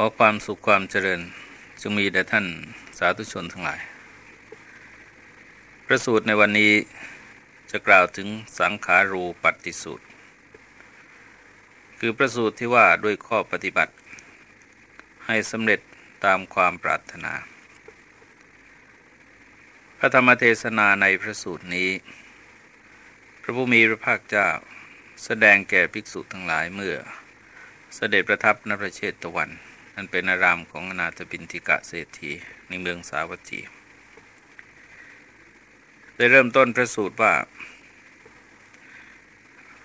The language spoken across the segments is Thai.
ขอความสุขความเจริญจงมีแด่ท่านสาธุชนทั้งหลาย พระสูตรในวันนี้จะกล่าวถึงสังขารูปฏิสูตร คือพระสูตรที่ว่าด้วยข้อปฏิบัติ ให้สำเร็จตามความปรารถนา พระธรรมเทศนาในพระสูตรนี้ พระผู้มีพระภาคเจ้าแสดงแก่ภิกษุทั้งหลายเมื่อเสด็จประทับนประเชตวัน อันเป็นอารามของอนาถบินทิกะเศรษฐีในเมืองสาวัตถี ได้เริ่มต้นพระสูตรว่า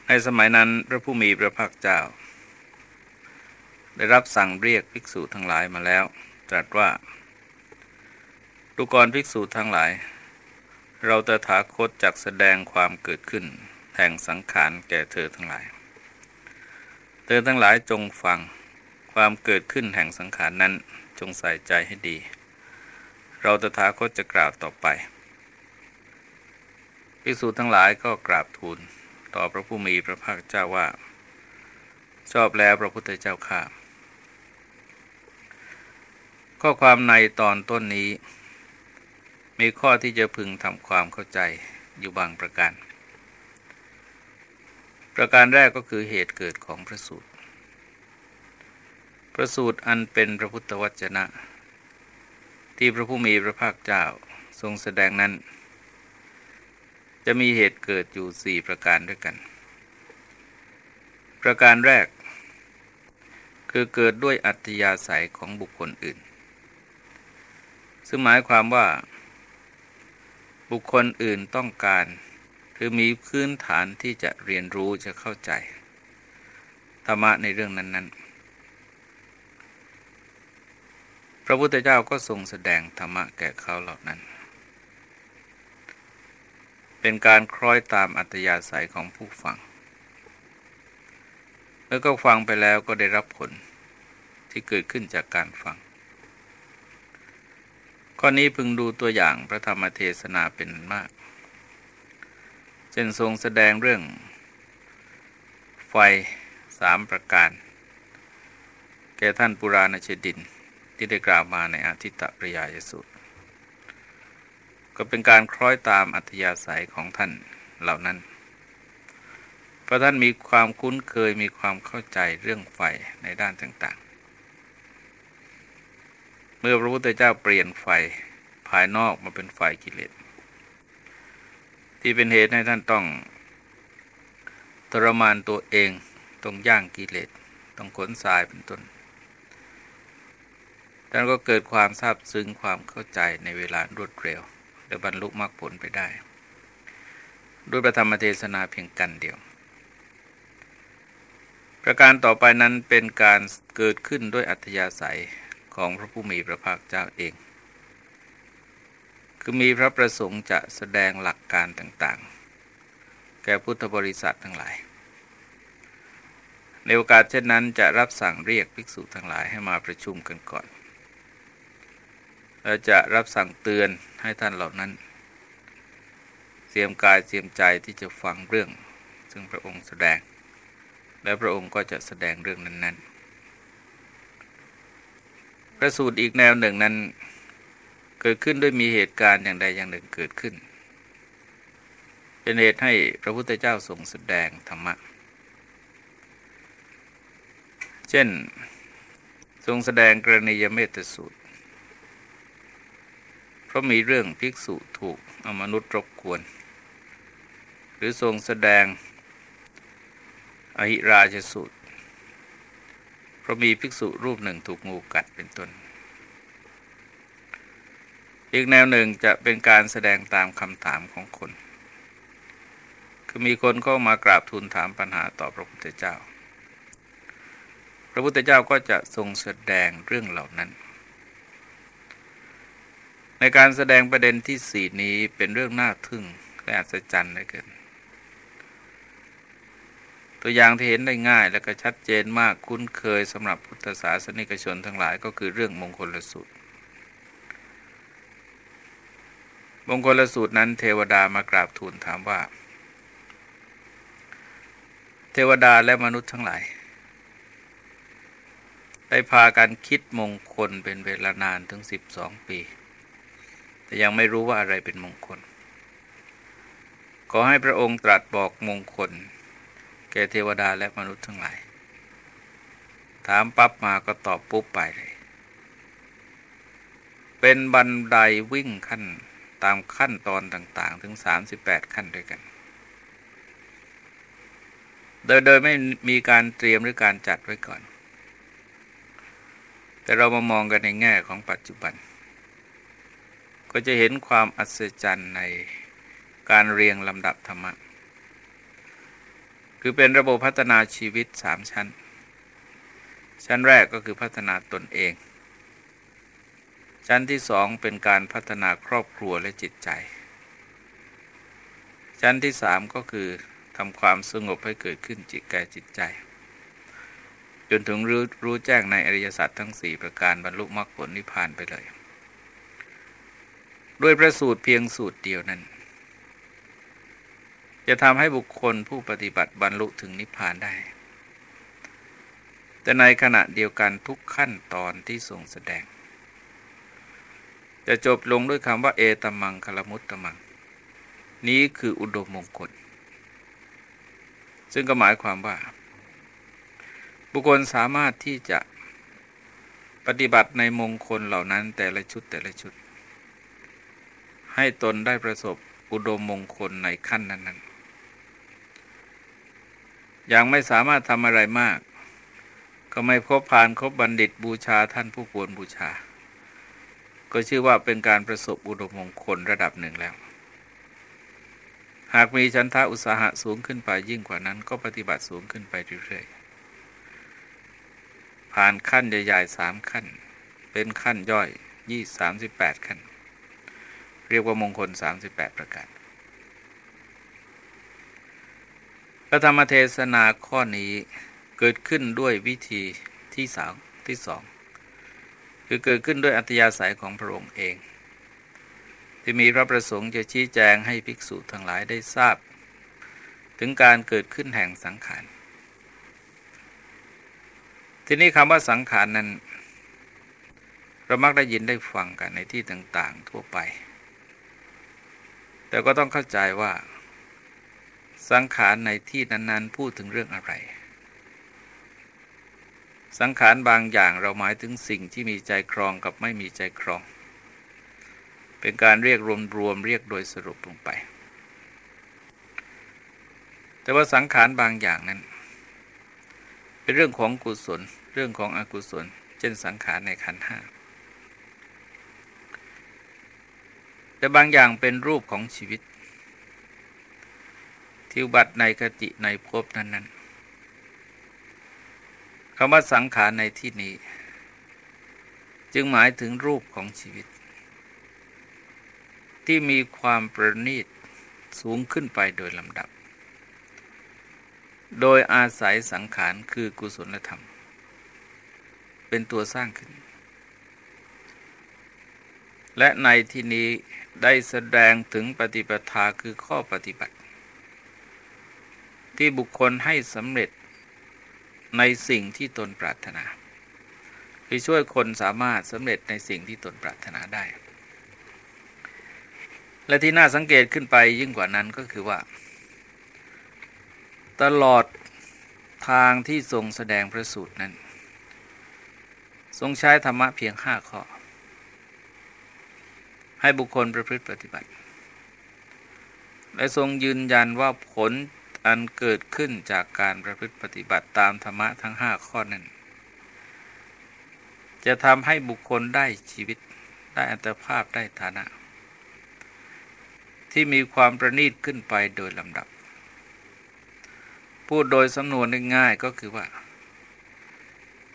ในสมัยนั้นพระผู้มีพระภาคเจ้า ได้รับสั่งเรียกภิกษุทั้งหลายมาแล้ว ตรัสว่าดูกรภิกษุทั้งหลาย เราตถาคตจักแสดงความเกิดขึ้นแห่งสังขารแก่เธอทั้งหลาย เธอทั้งหลายจงฟัง ความเกิดขึ้นแห่งสังขารนั้นจงใส่ใจให้ดี เราตถาคตจะกล่าวต่อไปภิกษุทั้งหลายก็กราบทูลต่อพระผู้มีพระภาคเจ้าว่า ชอบแล้วพระพุทธเจ้าข้าข้อความในตอนต้นนี้ มีข้อที่จะพึงทำความเข้าใจอยู่บางประการ ประการแรกก็คือเหตุเกิดของพระสูตร พระสูตรอันเป็นพระพุทธวจนะ ที่พระผู้มีพระภาคเจ้าทรงแสดงนั้น จะมีเหตุเกิดอยู่สี่ประการด้วยกัน ประการแรก คือเกิดด้วยอัตยาศัยของบุคคลอื่น ซึ่งหมายความว่า บุคคลอื่นต้องการคือมีพื้นฐานที่จะเรียนรู้จะเข้าใจธรรมะในเรื่องนั้น ๆ พระพุทธเจ้าก็ทรงแสดงธรรมะแก่เขาเหล่านั้น เป็นการคล้อยตามอัตยาศัยของผู้ฟัง เมื่อก็ฟังไปแล้วก็ได้รับผลที่เกิดขึ้นจากการฟัง ข้อนี้พึงดูตัวอย่างพระธรรมเทศนาเป็นมากเช่นทรงแสดงเรื่องไฟสามประการ แก่ท่านปุราณเชดิน ที่ได้กล่าวมาในอาทิตตปริยายสูตร ก็เป็นการคล้อยตามอัธยาศัยของท่านเหล่านั้น เพราะท่านมีความคุ้นเคยมีความเข้าใจเรื่องไฟในด้านต่างๆ เมื่อพระพุทธเจ้าเปลี่ยนไฟภายนอกมาเป็นไฟกิเลสที่เป็นเหตุให้ท่านต้องทรมานตัวเองต้องย่างกิเลสต้องขนทรายเป็นต้น ท่านก็เกิดความทราบซึ้งความเข้าใจในเวลารวดเร็ว และบรรลุมรรคผลไปได้ ด้วยประธรรมเทศนาเพียงกันเดียว ประการต่อไปนั้นเป็นการเกิดขึ้นด้วยอัธยาศัยของพระผู้มีพระภาคเจ้าเอง คือมีพระประสงค์จะแสดงหลักการต่างๆ แก่พุทธบริษัททั้งหลาย ในโอกาสเช่นนั้นจะรับสั่งเรียกภิกษุทั้งหลายให้มาประชุมกันก่อน เราจะรับสั่งเตือนให้ท่านเหล่านั้น เตรียมกายเตรียมใจที่จะฟังเรื่อง ซึ่งพระองค์แสดง และพระองค์ก็จะแสดงเรื่องนั้นๆพระสูตรอีกแนวหนึ่งนั้น เกิดขึ้นด้วยมีเหตุการณ์อย่างใดอย่างหนึ่งเกิดขึ้น เป็นเหตุให้พระพุทธเจ้าทรงแสดงธรรมะ เช่น ทรงแสดงกรณียเมตสูตร ราะมีเรื่องภิกษุถูกอมนุษย์รบกวน หรือทรงแสดง อหิราชสูตร เพราะมีภิกษุรูปหนึ่งถูกงูกัดเป็นต้น อีกแนวหนึ่งจะเป็นการแสดงตามคำถามของคน คือมีคนเข้ามากราบทูลถามปัญหาต่อพระพุทธเจ้า พระพุทธเจ้าก็จะทรงแสดงเรื่องเหล่านั้น ในการแสดงประเด็นที่สี่นี้เป็นเรื่องน่าทึ่งและอัศจรรย์เหลือเกิน ตัวอย่างที่เห็นได้ง่ายและก็ชัดเจนมากคุ้นเคยสำหรับพุทธศาสนิกชนทั้งหลายก็คือเรื่องมงคลสูตร มงคลสูตรนั้นเทวดามากราบทูลถามว่า เทวดาและมนุษย์ทั้งหลาย ได้พากันคิดมงคลเป็นเวลานานถึงสิบสองปี แต่ยังไม่รู้ว่าอะไรเป็นมงคล ขอให้พระองค์ตรัสบอกมงคล แก่เทวดาและมนุษย์ทั้งหลาย ถามปั๊บมาก็ตอบปุ๊บไปเลย เป็นบันไดวิ่งขั้นตามขั้นตอนต่างๆ ถึง 38 ขั้นด้วยกัน โดยโดยไม่มีการเตรียมหรือการจัดไว้ก่อน แต่เรามามองกันในแง่ของปัจจุบัน ก็จะเห็นความอัศจรรย์ในการเรียงลำดับธรรมะ คือเป็นระบบพัฒนาชีวิตสามชั้น ชั้นแรกก็คือพัฒนาตนเอง ชั้นที่สองเป็นการพัฒนาครอบครัวและจิตใจ ชั้นที่สามก็คือทำความสงบให้เกิดขึ้นจิตแก่จิตใจ จนถึงรู้รู้แจ้งในอริยสัจทั้งสี่ประการบรรลุมรรคผลนิพพานไปเลย ด้วยประสูตรเพียงสูตรเดียวนั้น จะทำให้บุคคลผู้ปฏิบัติบรรลุถึงนิพพานได้ แต่ในขณะเดียวกันทุกขั้นตอนที่ทรงแสดง จะจบลงด้วยคำว่า เอตมังคลมุตตมัง นี้คืออุดมมงคล ซึ่งก็หมายความว่า บุคคลสามารถที่จะปฏิบัติในมงคลเหล่านั้นแต่ละชุดแต่ละชุด ให้ตนได้ประสบอุดมมงคลในขั้นนั้นๆ ยังไม่สามารถทำอะไรมาก ก็ไม่ครบผ่านครบบัณฑิตบูชาท่านผู้ควรบูชา ก็ชื่อว่าเป็นการประสบอุดมมงคลระดับหนึ่งแล้ว หากมีชันทะอุตสาหะสูงขึ้นไปยิ่งกว่านั้น ก็ปฏิบัติสูงขึ้นไปเรื่อยๆ ผ่านขั้นใหญ่ๆสามขั้น เป็นขั้นย่อยยี่สามสิบแปดขั้น เรียกว่ามงคลสามสิบแปดประการพระธรรมเทศนาข้อนี้เกิดขึ้นด้วยวิธีที่สองที่สองคือเกิดขึ้นด้วยอัตยาศัยของพระองค์เอง ที่มีพระประสงค์จะชี้แจงให้ภิกษุทั้งหลายได้ทราบ ถึงการเกิดขึ้นแห่งสังขารทีนี้คำว่าสังขารนั้นเรามักได้ยินได้ฟังกันในที่ต่าง ๆ ทั่วไป แต่ก็ต้องเข้าใจว่า สังขารในที่นั้นๆ พูดถึงเรื่องอะไร สังขารบางอย่างเราหมายถึงสิ่งที่มีใจครองกับไม่มีใจครอง เป็นการเรียกรวมๆเรียกโดยสรุปลงไป แต่ว่าสังขารบางอย่างนั้น เป็นเรื่องของกุศล เรื่องของอกุศล เช่นสังขารในขันห้า แต่บางอย่างเป็นรูปของชีวิต ที่บัตในกติในภพนั้นๆคำว่าสังขารในที่นี้ จึงหมายถึงรูปของชีวิต ที่มีความประณีตสูงขึ้นไปโดยลำดับ โดยอาศัยสังขารคือกุศลธรรม เป็นตัวสร้างขึ้น และในที่นี้ ได้แสดงถึงปฏิปทาคือข้อปฏิบัติ ที่บุคคลให้สำเร็จในสิ่งที่ตนปรารถนา คือช่วยคนสามารถสำเร็จในสิ่งที่ตนปรารถนาได้ และที่น่าสังเกตขึ้นไปยิ่งกว่านั้นก็คือว่า ตลอดทางที่ทรงแสดงพระสูตรนั้น ทรงใช้ธรรมะเพียงห้าข้อ ให้บุคคลประพฤติปฏิบัติ และทรงยืนยันว่าผลอันเกิดขึ้นจากการประพฤติปฏิบัติตามธรรมะทั้งห้าข้อนั้น จะทำให้บุคคลได้ชีวิตได้อัตภาพได้ฐานะ ที่มีความประณีตขึ้นไปโดยลำดับ พูดโดยสำนวนง่ายๆก็คือว่า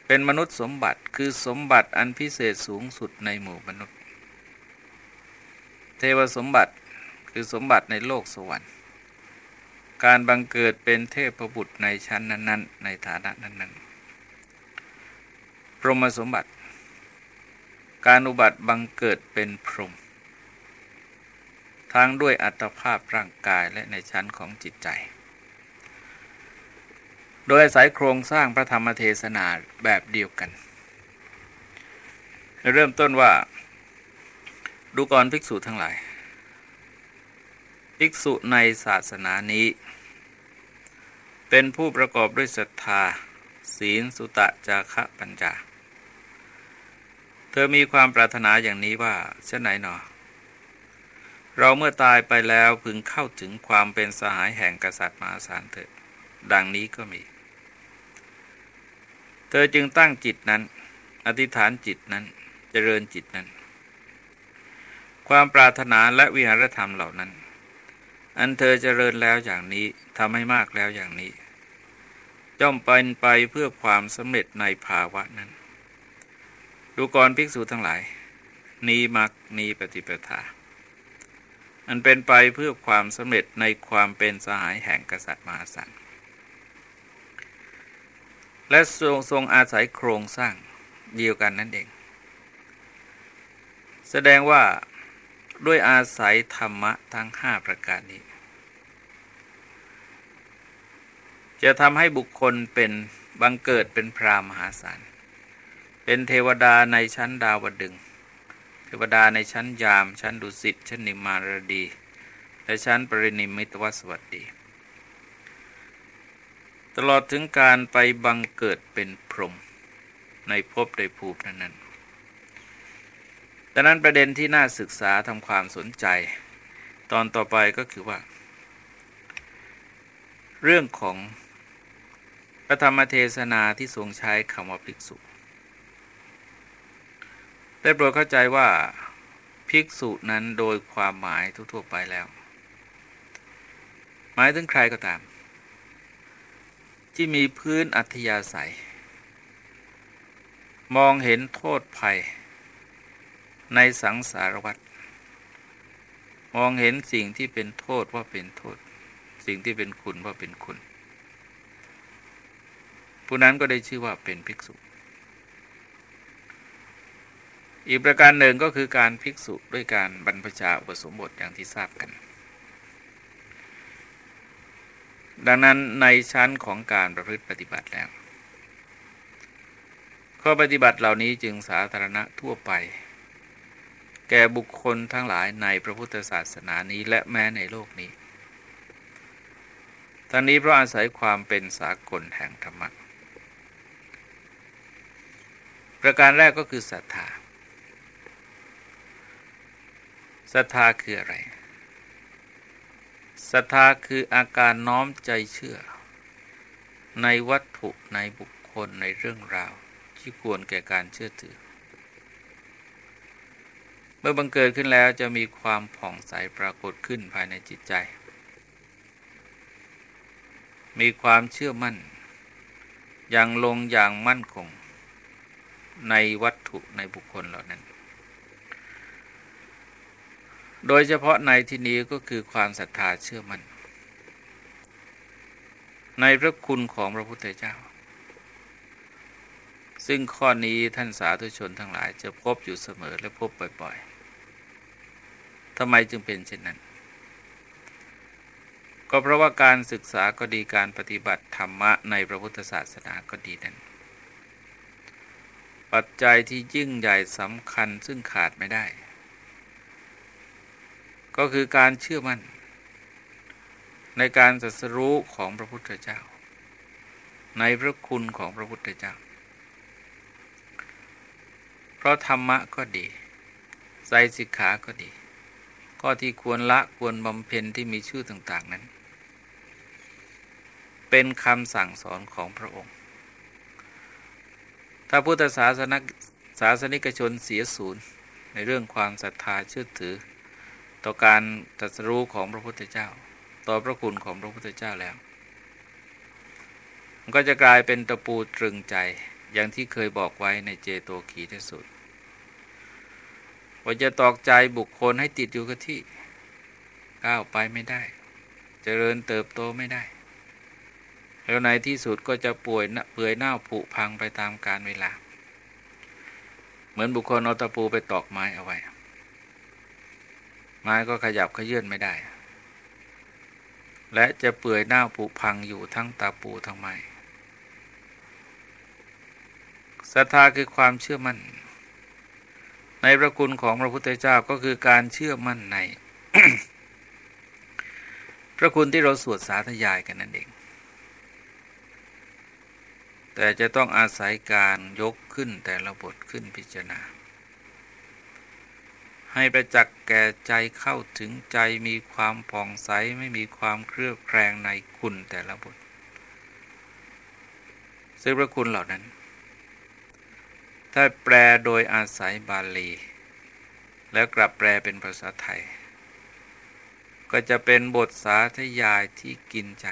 เป็นมนุษย์สมบัติคือสมบัติอันพิเศษสูงสุดในหมู่มนุษย์ เทวสมบัติคือสมบัติในโลกสวรรค์ การบังเกิดเป็นเทพบุตรในชั้นนั้น ๆ ในฐานะนั้น ๆ พรหมสมบัติ การอุบัติบังเกิดเป็นพรหมทั้งด้วยอัตภาพร่างกายและในชั้นของจิตใจ โดยอาศัยโครงสร้างพระธรรมเทศนาแบบเดียวกัน เริ่มต้นว่า ดูก่อนภิกษุทั้งหลาย ภิกษุในศาสนานี้ เป็นผู้ประกอบด้วยศรัทธา ศีลสุตะจาคะปัญญาเธอมีความปรารถนาอย่างนี้ว่าเช่นไหนหนอ เราเมื่อตายไปแล้วพึงเข้าถึงความเป็นสหายแห่งกษัตริย์มหาศาลเถิดดังนี้ก็มี เธอจึงตั้งจิตนั้น อธิษฐานจิตนั้นเจริญจิตนั้น ความปรารถนาและวิหารธรรมเหล่านั้น อันเธอเจริญแล้วอย่างนี้ทำให้มากแล้วอย่างนี้ย่อมเป็นไปเพื่อความสำเร็จในภาวะนั้น ดูก่อนภิกษุทั้งหลาย นี้มักนี้ปฏิปทา อันเป็นไปเพื่อความสำเร็จในความเป็นสหายแห่งกษัตริย์มหาศาลและทรงทรงอาศัยโครงสร้างเดียวกันนั่นเอง แสดงว่า ด้วยอาศัยธรรมะทั้งห้าประการนี้ จะทำให้บุคคลเป็นบังเกิดเป็นพรามหาศาล เป็นเทวดาในชั้นดาวดึง เทวดาในชั้นยาม ชั้นดุสิต ชั้นนิมมารดี และชั้นปรินิมิตวสวัสดี ตลอดถึงการไปบังเกิดเป็นพรหมในภพในภูมินั้น ดังนั้นประเด็นที่น่าศึกษาทำความสนใจ ตอนต่อไปก็คือว่า เรื่องของพระธรรมเทศนาที่ทรงใช้คำว่าภิกษุ ได้โปรดเข้าใจว่าภิกษุนั้นโดยความหมายทั่วๆไปแล้ว หมายถึงใครก็ตาม ที่มีพื้นอัธยาศัย มองเห็นโทษภัย ในสังสารวัฏมองเห็นสิ่งที่เป็นโทษว่าเป็นโทษ สิ่งที่เป็นคุณว่าเป็นคุณ ผู้นั้นก็ได้ชื่อว่าเป็นภิกษุ อีกประการหนึ่งก็คือการภิกษุด้วยการบรรพชาอุปสมบทอย่างที่ทราบกัน ดังนั้นในชั้นของการประพฤติปฏิบัติแล้ว ข้อปฏิบัติเหล่านี้จึงสาธารณะทั่วไป แก่บุคคลทั้งหลายในพระพุทธศาสนานี้และแม้ในโลกนี้ทั้งนี้เพราะอาศัยความเป็นสากลแห่งธรรมะประการแรกก็คือศรัทธาศรัทธาคืออะไรศรัทธาคืออาการน้อมใจเชื่อ ในวัตถุในบุคคลในเรื่องราวที่ควรแก่การเชื่อถือ เมื่อบังเกิดขึ้นแล้วจะมีความผ่องใสปรากฏขึ้นภายในจิตใจ มีความเชื่อมั่น อย่างลงอย่างมั่นคง ในวัตถุในบุคคลเหล่านั้น โดยเฉพาะในที่นี้ก็คือความศรัทธาเชื่อมั่น ในพระคุณของพระพุทธเจ้า ซึ่งข้อนี้ท่านสาธุชนทั้งหลายจะพบอยู่เสมอและพบบ่อย ทำไมจึงเป็นเช่นนั้น ก็เพราะว่าการศึกษาก็ดีการปฏิบัติธรรมะในพระพุทธศาสนาก็ดีนั้น ปัจจัยที่ยิ่งใหญ่สำคัญซึ่งขาดไม่ได้ ก็คือการเชื่อมั่น ในการสัสรู้ของพระพุทธเจ้า ในพระคุณของพระพุทธเจ้า เพราะธรรมะก็ดีใจสิกขาก็ดี ข้อที่ควรละควรบำเพ็ญที่มีชื่อต่าง ๆ นั้น เป็นคำสั่งสอนของพระองค์ ถ้าพุทธศาสนศาสนิกชนเสียศูนย์ในเรื่องความศรัทธาเชื่อถือ ต่อการตรัสรู้ของพระพุทธเจ้า ต่อพระคุณของพระพุทธเจ้าแล้ว มันก็จะกลายเป็นตะปูตรึงใจอย่างที่เคยบอกไว้ในเจโตขีทสุด ว่าจะตอกใจบุคคลให้ติดอยู่กับที่ ก้าวไปไม่ได้จเจริญเติบโตไม่ได้ แล้วในที่สุดก็จะป่วยเปื่อยเน่าผุพังไปตามกาลเวลา เหมือนบุคคลเอาตะปูไปตอกไม้เอาไว้ ไม้ก็ขยับขยื่นไม่ได้ และจะเปื่อยเน่าผุพังอยู่ทั้งตาปูทั้งไม้ศรัทธาคือความเชื่อมั่น ในพระคุณของพระพุทธเจ้าก็คือการเชื่อมั่นใน พระคุณที่เราสวดสาธยายกันนั่นเอง แต่จะต้องอาศัยการยกขึ้นแต่ละบทขึ้นพิจารณา ให้ประจักษ์แก่ใจเข้าถึงใจมีความผ่องใสไม่มีความเครือบแคลงในคุณแต่ละบทซึ่งพระคุณเหล่านั้น ถ้าแปลโดยอาศัยบาลี แล้วกลับแปลเป็นภาษาไทย ก็จะเป็นบทสาธยายที่กินใจ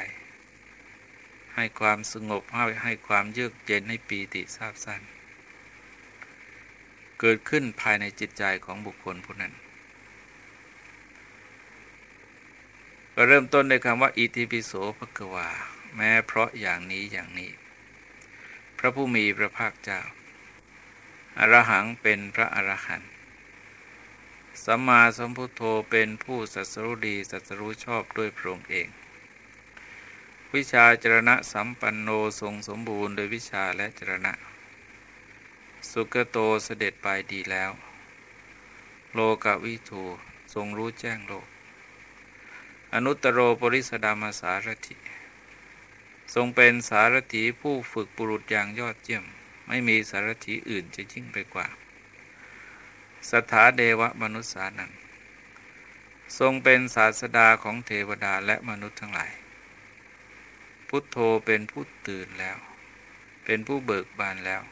ให้ความสงบให้ให้ความเยือกเย็นให้ปีติทราบสั้นเกิดขึ้นภายในจิตใจของบุคคลผู้นั้น ก็เริ่มต้นในคำว่า อิติปิโสภกวา แม้เพราะอย่างนี้อย่างนี้ พระผู้มีพระภาคเจ้า อรหังเป็นพระอรหันต์สัมมาสัมพุทโธเป็นผู้สัสรุดีสัสรู้ชอบด้วยพระองค์เอง วิชาจรณะสัมปันโนทรงสมบูรณ์โดยวิชาและจรณะ สุกโตเสด็จไปดีแล้ว โลกวิทูทรงรู้แจ้งโลก อนุตตรโรปริสดามาสารถิ ทรงเป็นสารถีผู้ฝึกปุรุษอย่างยอดเยี่ยม ไม่มีสารถีอื่นจะยิ่งไปกว่า สถาเดวะมนุษย์สานัง ทรงเป็นศาสดาของเทวดาและมนุษย์ทั้งหลาย พุทโธเป็นผู้ตื่นแล้ว เป็นผู้เบิกบานแล้ว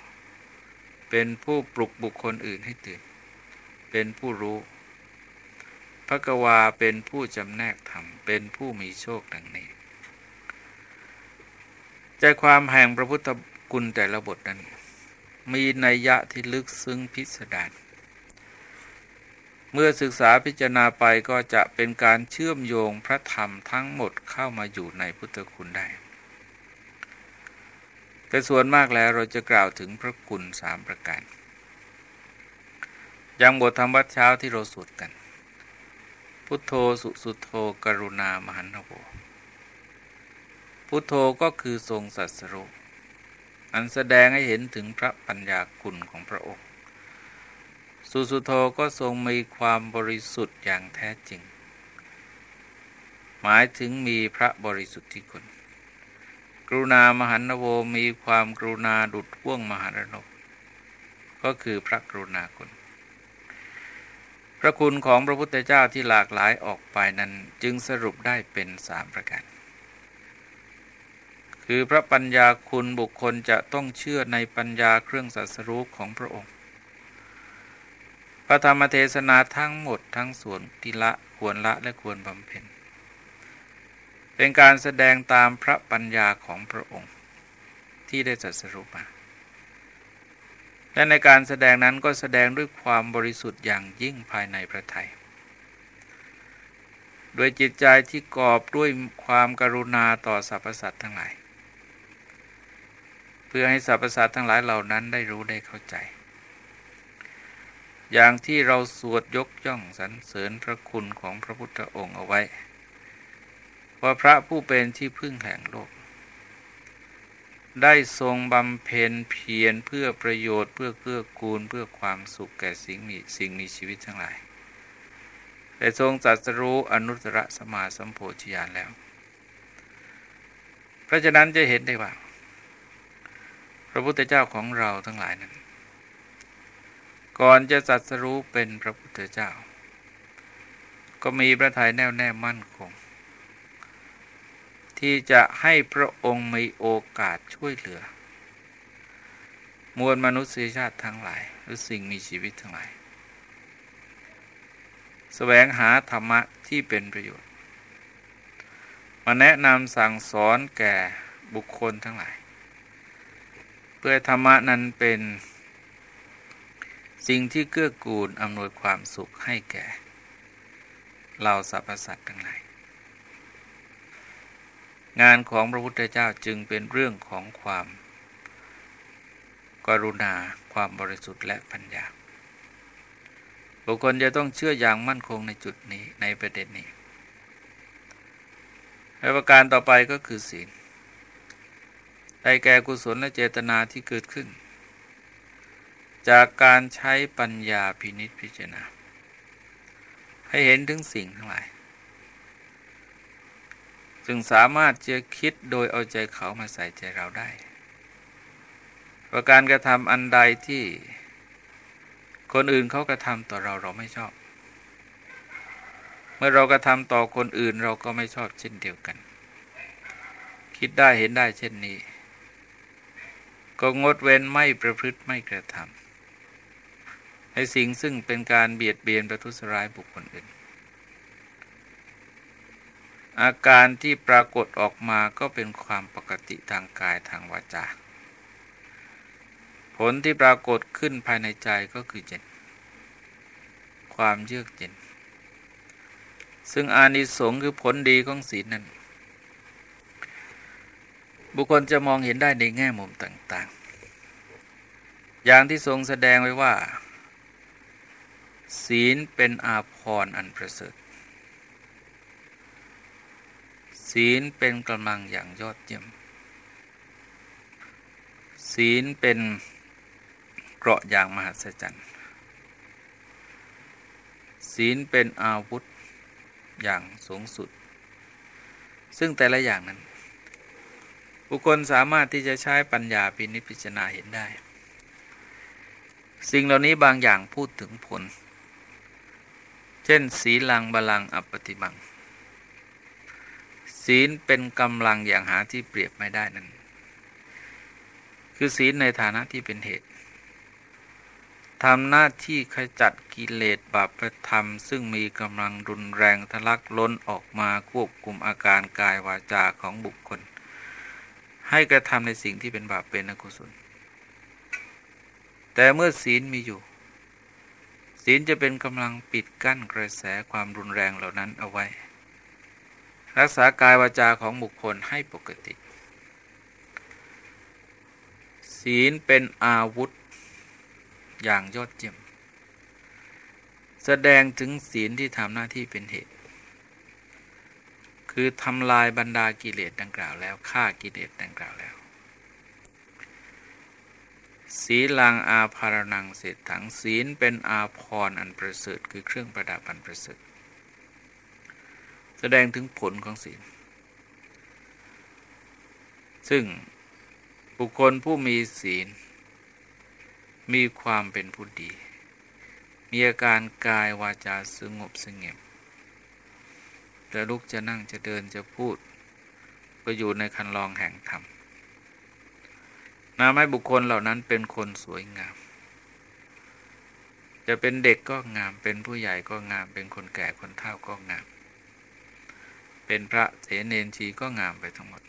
เป็นผู้ปลุกบุคคลอื่นให้ตื่น เป็นผู้รู้พระกวาเป็นผู้จำแนกธรรม เป็นผู้มีโชคดังนี้ ใจความแห่งพระพุทธกุลแต่ละบทนั้น มีนัยยะที่ลึกซึ้งพิสดารเมื่อศึกษาพิจารณาไปก็จะเป็นการเชื่อมโยงพระธรรมทั้งหมดเข้ามาอยู่ในพุทธคุณได้ แต่ส่วนมากแล้วเราจะกล่าวถึงพระคุณสามประการ อย่างบทธรรมวัดเช้าที่เราสวดกัน พุทโธสุสุโธกรุณามหันโวพุทโธก็คือทรงสัสรุ อันแสดงให้เห็นถึงพระปัญญาคุณของพระองค์ สุสุโธก็ทรงมีความบริสุทธิ์อย่างแท้จริง หมายถึงมีพระบริสุทธิ์ที่คุณกรุณามหันโวมีความกรุณาดุดพ่วงมหารนกก็คือพระกรุณาคุณ พระคุณของพระพุทธเจ้าที่หลากหลายออกไปนั้นจึงสรุปได้เป็นสามประการ คือพระปัญญาคุณบุคคลจะต้องเชื่อในปัญญาเครื่องสัสรู้ของพระองค์ พระธรรมเทศนาทั้งหมดทั้งส่วนที่ละควรละและควรบำเพ็ญ เป็นการแสดงตามพระปัญญาของพระองค์ที่ได้สัสรู้มา และในการแสดงนั้นก็แสดงด้วยความบริสุทธิ์อย่างยิ่งภายในพระไทยโดยจิตใจที่กอบด้วยความกรุณาต่อสรรพสัตว์ทั้งหลาย พื่อให้สรรพสัตว์ทั้งหลายเหล่านั้นได้รู้ได้เข้าใจ อย่างที่เราสวดยกย่องสรรเสริญพระคุณของพระพุทธองค์เอาไว้ ว่าพระผู้เป็นที่พึ่งแห่งโลก ได้ทรงบำเพ็ญเพียรเพื่อประโยชน์เพื่อเกื้อกูลเพื่อความสุขแก่สิ่งมีสิ่งมีชีวิตทั้งหลายได้ทรงจัดสรู้อนุตตรสมาสัมโพธิญาณแล้ว เพราะฉะนั้นจะเห็นได้ว่า ระพุทธเจ้าของเราทั้งหลายนั้น ก่อนจะสัตสรู้เป็นพระพุทธเจ้า ก็มีพระทัยแน่วแน่มั่นคง ที่จะให้พระองค์มีโอกาสช่วยเหลือ มวลมนุษยชาติทั้งหลาย หรือสิ่งมีชีวิตทั้งหลายสแสวงหาธรรมะที่เป็นประโยชน์ มาแนะนำสั่งสอนแก่บุคคลทั้งหลาย พื่อธรรมะนั้นเป็นสิ่งที่เกื้อกูลอำนวยความสุขให้แก่ เราสรรพสัตว์ทั้งหลายงานของพระพุทธเจ้าจึงเป็นเรื่องของความกรุณาความบริสุทธิ์และปัญญา บุคคลจะต้องเชื่ออย่างมั่นคงในจุดนี้ในประเด็นนี้ประการต่อไปก็คือศีล ได้แก่กุศลและเจตนาที่เกิดขึ้น จากการใช้ปัญญาพินิจพิจารณา ให้เห็นถึงสิ่งทั้งหลาย จึงสามารถจะคิดโดยเอาใจเขามาใส่ใจเราได้ประการกระทำอันใดที่คนอื่นเขากระทำต่อเราเราไม่ชอบ เมื่อเรากระทำต่อคนอื่นเราก็ไม่ชอบเช่นเดียวกัน คิดได้เห็นได้เช่นนี้ ก็งดเว้นไม่ประพฤติไม่กระทำในสิ่งซึ่งเป็นการเบียดเบียนประทุษร้ายบุคคลอื่น อาการที่ปรากฏออกมาก็เป็นความปกติทางกายทางวาจา ผลที่ปรากฏขึ้นภายในใจก็คือเย็น ความเยือกเย็น ซึ่งอานิสงส์คือผลดีของศีลนั้น บุคคลจะมองเห็นได้ในแง่มุมต่างๆ อย่างที่ทรงแสดงไว้ว่า ศีลเป็นอาภรณ์อันประเสริฐ ศีลเป็นกำลังอย่างยอดเยี่ยม ศีลเป็นเกราะอย่างมหัศจรรย์ ศีลเป็นอาวุธอย่างสูงสุด ซึ่งแต่ละอย่างนั้น บุคคลสามารถที่จะใช้ปัญญาพินิจพิจารณาเห็นได้ สิ่งเหล่านี้บางอย่างพูดถึงผล เช่น สีลังบาลังอัปปติบัง ศีลเป็นกำลังอย่างหาที่เปรียบไม่ได้นั้น คือศีลในฐานะที่เป็นเหตุทำหน้าที่ขจัดกิเลสบาปธรรม ซึ่งมีกำลังรุนแรงทะลักล้นออกมาควบคุมอาการกายวาจาของบุคคล ให้กระทำในสิ่งที่เป็นบาปเป็นอกุศล แต่เมื่อศีลมีอยู่ ศีลจะเป็นกำลังปิดกั้นกระแสความรุนแรงเหล่านั้นเอาไว้ รักษากายวาจาของบุคคลให้ปกติ ศีลเป็นอาวุธอย่างยอดเยี่ยม แสดงถึงศีลที่ทำหน้าที่เป็นเหตุ คือทำลายบรรดากิเลสดังกล่าวแล้วฆ่ากิเลสดังกล่าวแล้วศีลังอาภารนังเศษถังศีลเป็นอาพรอันประเสริฐคือเครื่องประดับอันประเสริฐแสดงถึงผลของศีล ซึ่งบุคคลผู้มีศีล มีความเป็นผู้ดี มีอาการกายวาจาสงบสงบ จะลุกจะนั่งจะเดินจะพูด ก็อยู่ในคันลองแห่งธรรมนาให้บุคคลเหล่านั้นเป็นคนสวยงาม จะเป็นเด็กก็งาม เป็นผู้ใหญ่ก็งาม เป็นคนแก่คนเฒ่าก็งาม เป็นพระเถเนชีก็งามไปทั้งหมด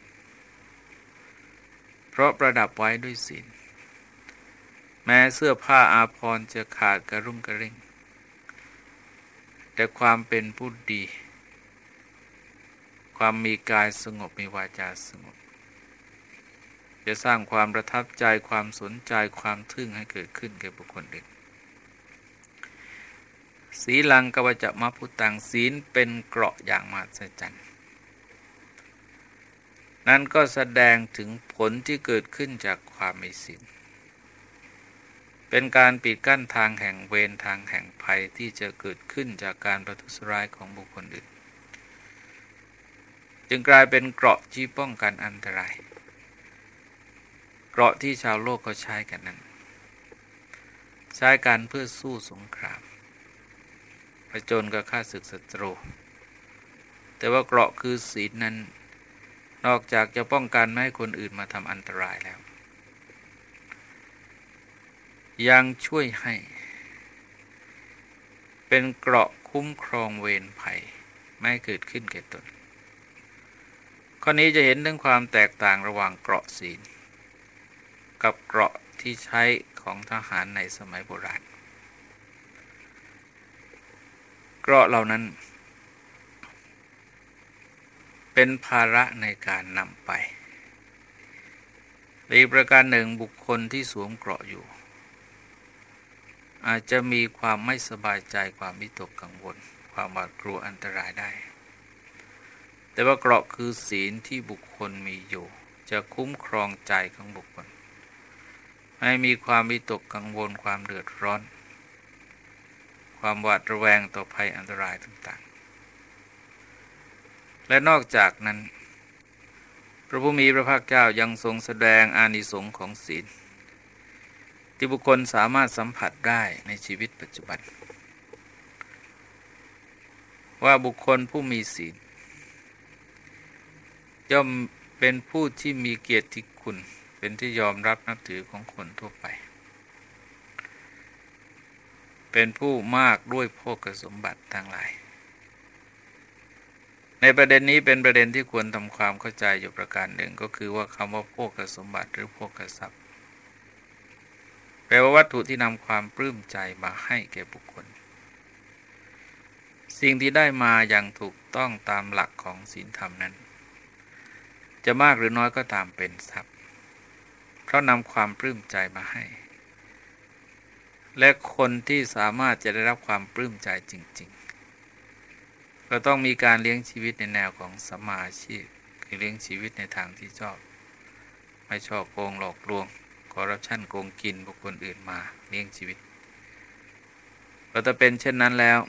เพราะประดับไว้ด้วยศีล แม้เสื้อผ้าอาภรณ์จะขาดกระรุ่งกระเร่ง แต่ความเป็นผู้ดี ความมีกายสงบมีวาจาสงบ จะสร้างความประทับใจความสนใจความทึ่งให้เกิดขึ้นแก่บุคคลเด็กศีลังกวจะมาพุตังศีลเป็นเกราะอย่างมหัศจรรย์นั่นก็แสดงถึงผลที่เกิดขึ้นจากความมีศีลเป็นการปิดกั้นทางแห่งเวรทางแห่งภัยที่จะเกิดขึ้นจากการประทุษร้ายของบุคคลอื่น จึงกลายเป็นเกราะที่ป้องกันอันตราย เกราะที่ชาวโลกเขาใช้กันนั้น ใช้การเพื่อสู้สงครามผจญกับข้าศึกศัตรู แต่ว่าเกราะคือศีลนั้น นอกจากจะป้องกันไม่ให้คนอื่นมาทำอันตรายแล้ว ยังช่วยให้ เป็นเกราะคุ้มครองเวรภัย ไม่เกิดขึ้นแก่ตน ข้อนี้จะเห็นถึงความแตกต่างระหว่างเกราะศีล กับเกราะที่ใช้ของทหารในสมัยโบราณ เกราะเหล่านั้น เป็นภาระในการนำไปอีกประการหนึ่งบุคคลที่สวมเกราะอยู่ อาจจะมีความไม่สบายใจความมิตกกังวล ความหวาดกลัวอันตรายได้ แต่ว่าเกราะคือศีลที่บุคคลมีอยู่ จะคุ้มครองใจของบุคคล ไม่มีความวิตกกังวลความเดือดร้อน ความหวาดระแวงต่อภัยอันตรายต่างๆ และนอกจากนั้น พระผู้มีพระภาคเจ้ายังทรงแสดงอานิสงส์ของศีล ที่บุคคลสามารถสัมผัสได้ในชีวิตปัจจุบัน ว่าบุคคลผู้มีศีล ย่อมเป็นผู้ที่มีเกียรติคุณ เป็นที่ยอมรับนับถือของคนทั่วไป เป็นผู้มากด้วยโภคสมบัติทั้งหลาย ในประเด็นนี้เป็นประเด็นที่ควรทำความเข้าใจอยู่ประการหนึ่งก็คือว่าคำว่าโภคสมบัติหรือโภคทรัพย์แปลว่าวัตถุที่นำความปลื้มใจมาให้แก่บุคคล สิ่งที่ได้มาอย่างถูกต้องตามหลักของศีลธรรมนั้น จะมากหรือน้อยก็ตามเป็นทรัพย์ เพราะนำความปลื้มใจมาให้ และคนที่สามารถจะได้รับความปลื้มใจจริงๆก็ต้องมีการเลี้ยงชีวิตในแนวของสมาชีพคือเลี้ยงชีวิตในทางที่ชอบ ไม่ชอบโกงหลอกลวงคอร์รัปชันโกงกินบุคคลอื่นมาเลี้ยงชีวิตพอจะเป็นเช่นนั้นแล้ว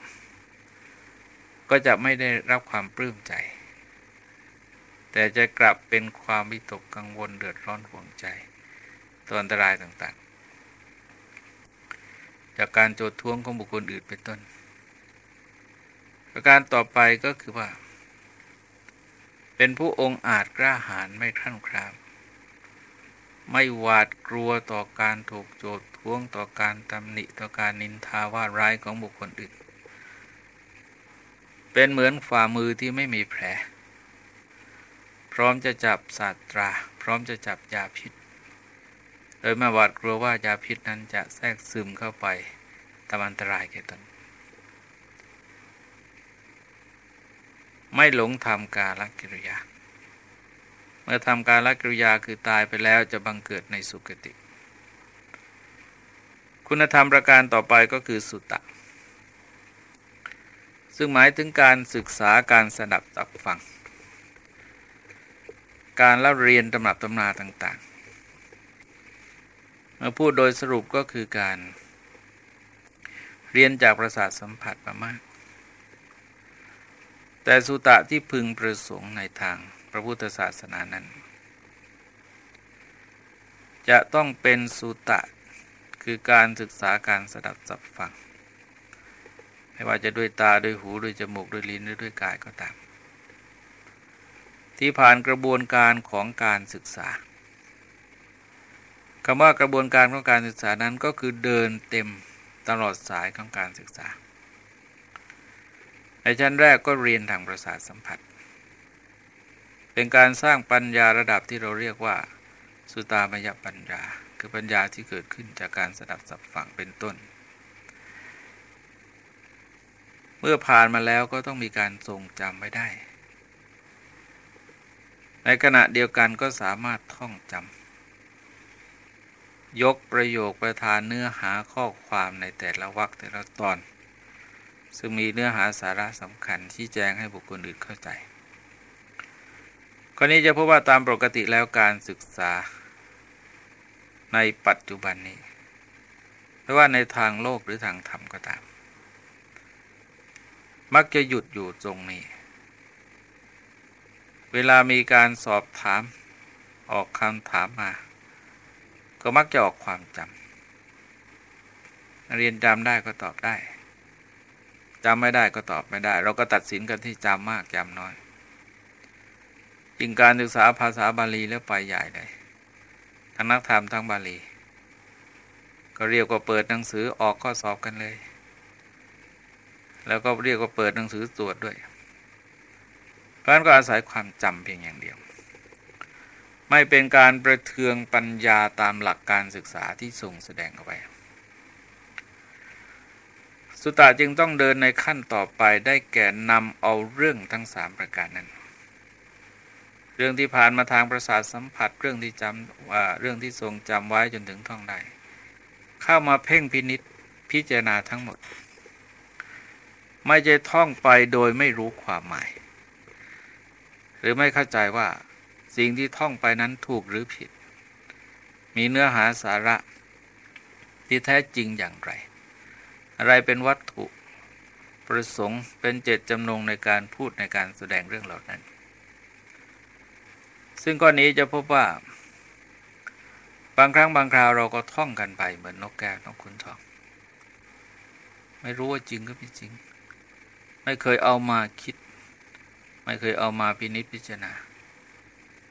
ก็จะไม่ได้รับความปลื้มใจ แต่จะกลับเป็นความวิตกกังวลเดือดร้อนห่วงใจตัวอันตรายต่างๆ จากการโจดท้วงของบุคคลอื่นเป็นต้น ประการต่อไปก็คือว่า เป็นผู้องอาจกล้าหาญไม่ขั้นคราม ไม่หวาดกลัวต่อการถูกโจดท้วงต่อการตำหนิต่อการนินทาว่าร้ายของบุคคลอื่น เป็นเหมือนฝ่ามือที่ไม่มีแผล พร้อมจะจับสัตรา พร้อมจะจับยาพิษ โดยไม่หวาดกลัวว่ายาพิษนั้นจะแทรกซึมเข้าไปทำอันตรายแก่ตน ไม่หลงทำการลักกิริยา เมื่อทำการลักกิริยาคือตายไปแล้วจะบังเกิดในสุคติ คุณธรรมประการต่อไปก็คือสุตตะซึ่งหมายถึงการศึกษาการสดับตับฟัง การเล่าเรียนตำรับตำนาต่างๆ มาพูดโดยสรุปก็คือการเรียนจากประสาทสัมผัสมามาก แต่สุตะที่พึงประสงค์ในทางพระพุทธศาสนานั้น จะต้องเป็นสุตะคือการศึกษาการสดับสับฟัง ไม่ว่าจะด้วยตาด้วยหูด้วยจมูกด้วยลิ้นหรือด้วยกายก็ตาม ที่ผ่านกระบวนการของการศึกษาคำว่ากระบวนการของการศึกษานั้นก็คือเดินเต็มตลอดสายของการศึกษา ในชั้นแรกก็เรียนทางประสาทสัมผัส เป็นการสร้างปัญญาระดับที่เราเรียกว่า สุตามยปัญญา คือปัญญาที่เกิดขึ้นจากการสดับสับฝังเป็นต้น เมื่อผ่านมาแล้วก็ต้องมีการทรงจำไว้ได้ ในขณะเดียวกันก็สามารถท่องจำยกประโยคประธานเนื้อหาข้อความในแต่ละวรรคแต่ละตอน ซึ่งมีเนื้อหาสาระสำคัญชี้แจงให้บุคคลอื่นเข้าใจกรณีจะพบว่าตามปกติแล้วการศึกษาในปัจจุบันนี้ไม่ว่าในทางโลกหรือทางธรรมก็ตาม มักจะหยุดอยู่ตรงนี้ เวลามีการสอบถามออกคำถามมา ก็มักจะออกความจำเรียนจำได้ก็ตอบได้จำไม่ได้ก็ตอบไม่ได้ เราก็ตัดสินกันที่จำมากจำน้อยยิ่งการศึกษาภาษาบาลีแล้วไปใหญ่เลยทั้งนักธรรมทั้งบาลี ก็เรียกว่าเปิดหนังสือออกข้อสอบกันเลย แล้วก็เรียกว่าเปิดหนังสือตรวจด้วย ราะนั้นก็อาศัยความจำเพียงอย่างเดียว ไม่เป็นการประเทืองปัญญาตามหลักการศึกษาที่ทรงแสดงเอาไว้สุตตะจึงต้องเดินในขั้นต่อไปได้แก่นำเอาเรื่องทั้งสามประการนั้น เรื่องที่ผ่านมาทางประสาทสัมผัสเรื่องที่จำว่าเรื่องที่ทรงจำไว้จนถึงท่องได้เข้ามาเพ่งพินิษพิจารณาทั้งหมด ไม่จะท่องไปโดยไม่รู้ความหมาย รือไม่เข้าใจว่าสิ่งที่ท่องไปนั้นถูกหรือผิด มีเนื้อหาสาระที่แท้จริงอย่างไร อะไรเป็นวัตถุประสงค์เป็นเจตจำนงในการพูดในการแสดงเรื่องเหล่านั้น ซึ่งก้อนนี้จะพบว่า บางครั้งบางคราวเราก็ท่องกันไปเหมือนนกแก้วนกขุนทอง ไม่รู้ว่าจริงก็ไม่จริง ไม่เคยเอามาคิด ไม่เคยเอามาพินิจพิจารณา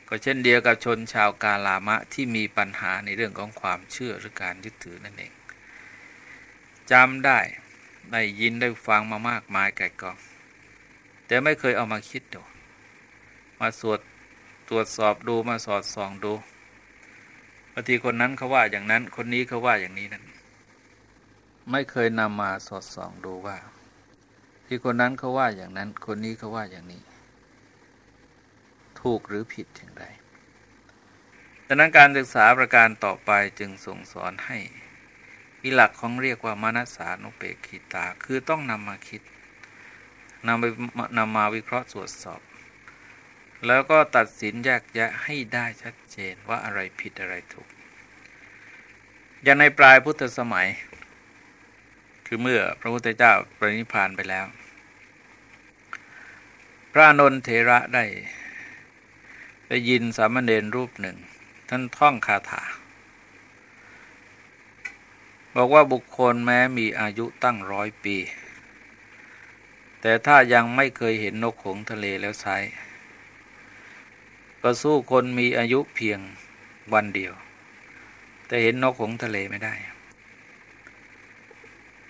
ก็เช่นเดียวกับชนชาวกาลามะที่มีปัญหาในเรื่องของความเชื่อหรือการยึดถือนั่นเองจำได้ได้ยินได้ฟังมามากมายไก่กอง แต่ไม่เคยเอามาคิดดู มาสวดตรวจสอบดูมาสอดส่องดูบางทีคนนั้นเขาว่าอย่างนั้นคนนี้เขาว่าอย่างนี้นั้น ไม่เคยนำมาสอดส่องดูว่า ที่คนนั้นเขาว่าอย่างนั้น คนนี้เขาว่าอย่างนี้ ถูกหรือผิดอย่างไรดังนั้นการศึกษาประการต่อไปจึงส่งสอนให้มีหลักของเรียกว่ามนัสสานุเปกขิตา คือต้องนำมาคิดนำไปนำมาวิเคราะห์ตรวจสอบ แล้วก็ตัดสินแยกแยะให้ได้ชัดเจนว่าอะไรผิดอะไรถูก อย่างในปลายพุทธสมัย คือเมื่อพระพุทธเจ้าปรินิพานไปแล้ว พระนนเทระได้ ได้ยินสามเณรรูปหนึ่ง ท่านท่องคาถา บอกว่าบุคคลแม้มีอายุตั้งร้อยปี แต่ถ้ายังไม่เคยเห็นนกหงทะเลแล้วไซก็สู้คนมีอายุเพียงวันเดียว แต่เห็นนกหงทะเลไม่ได้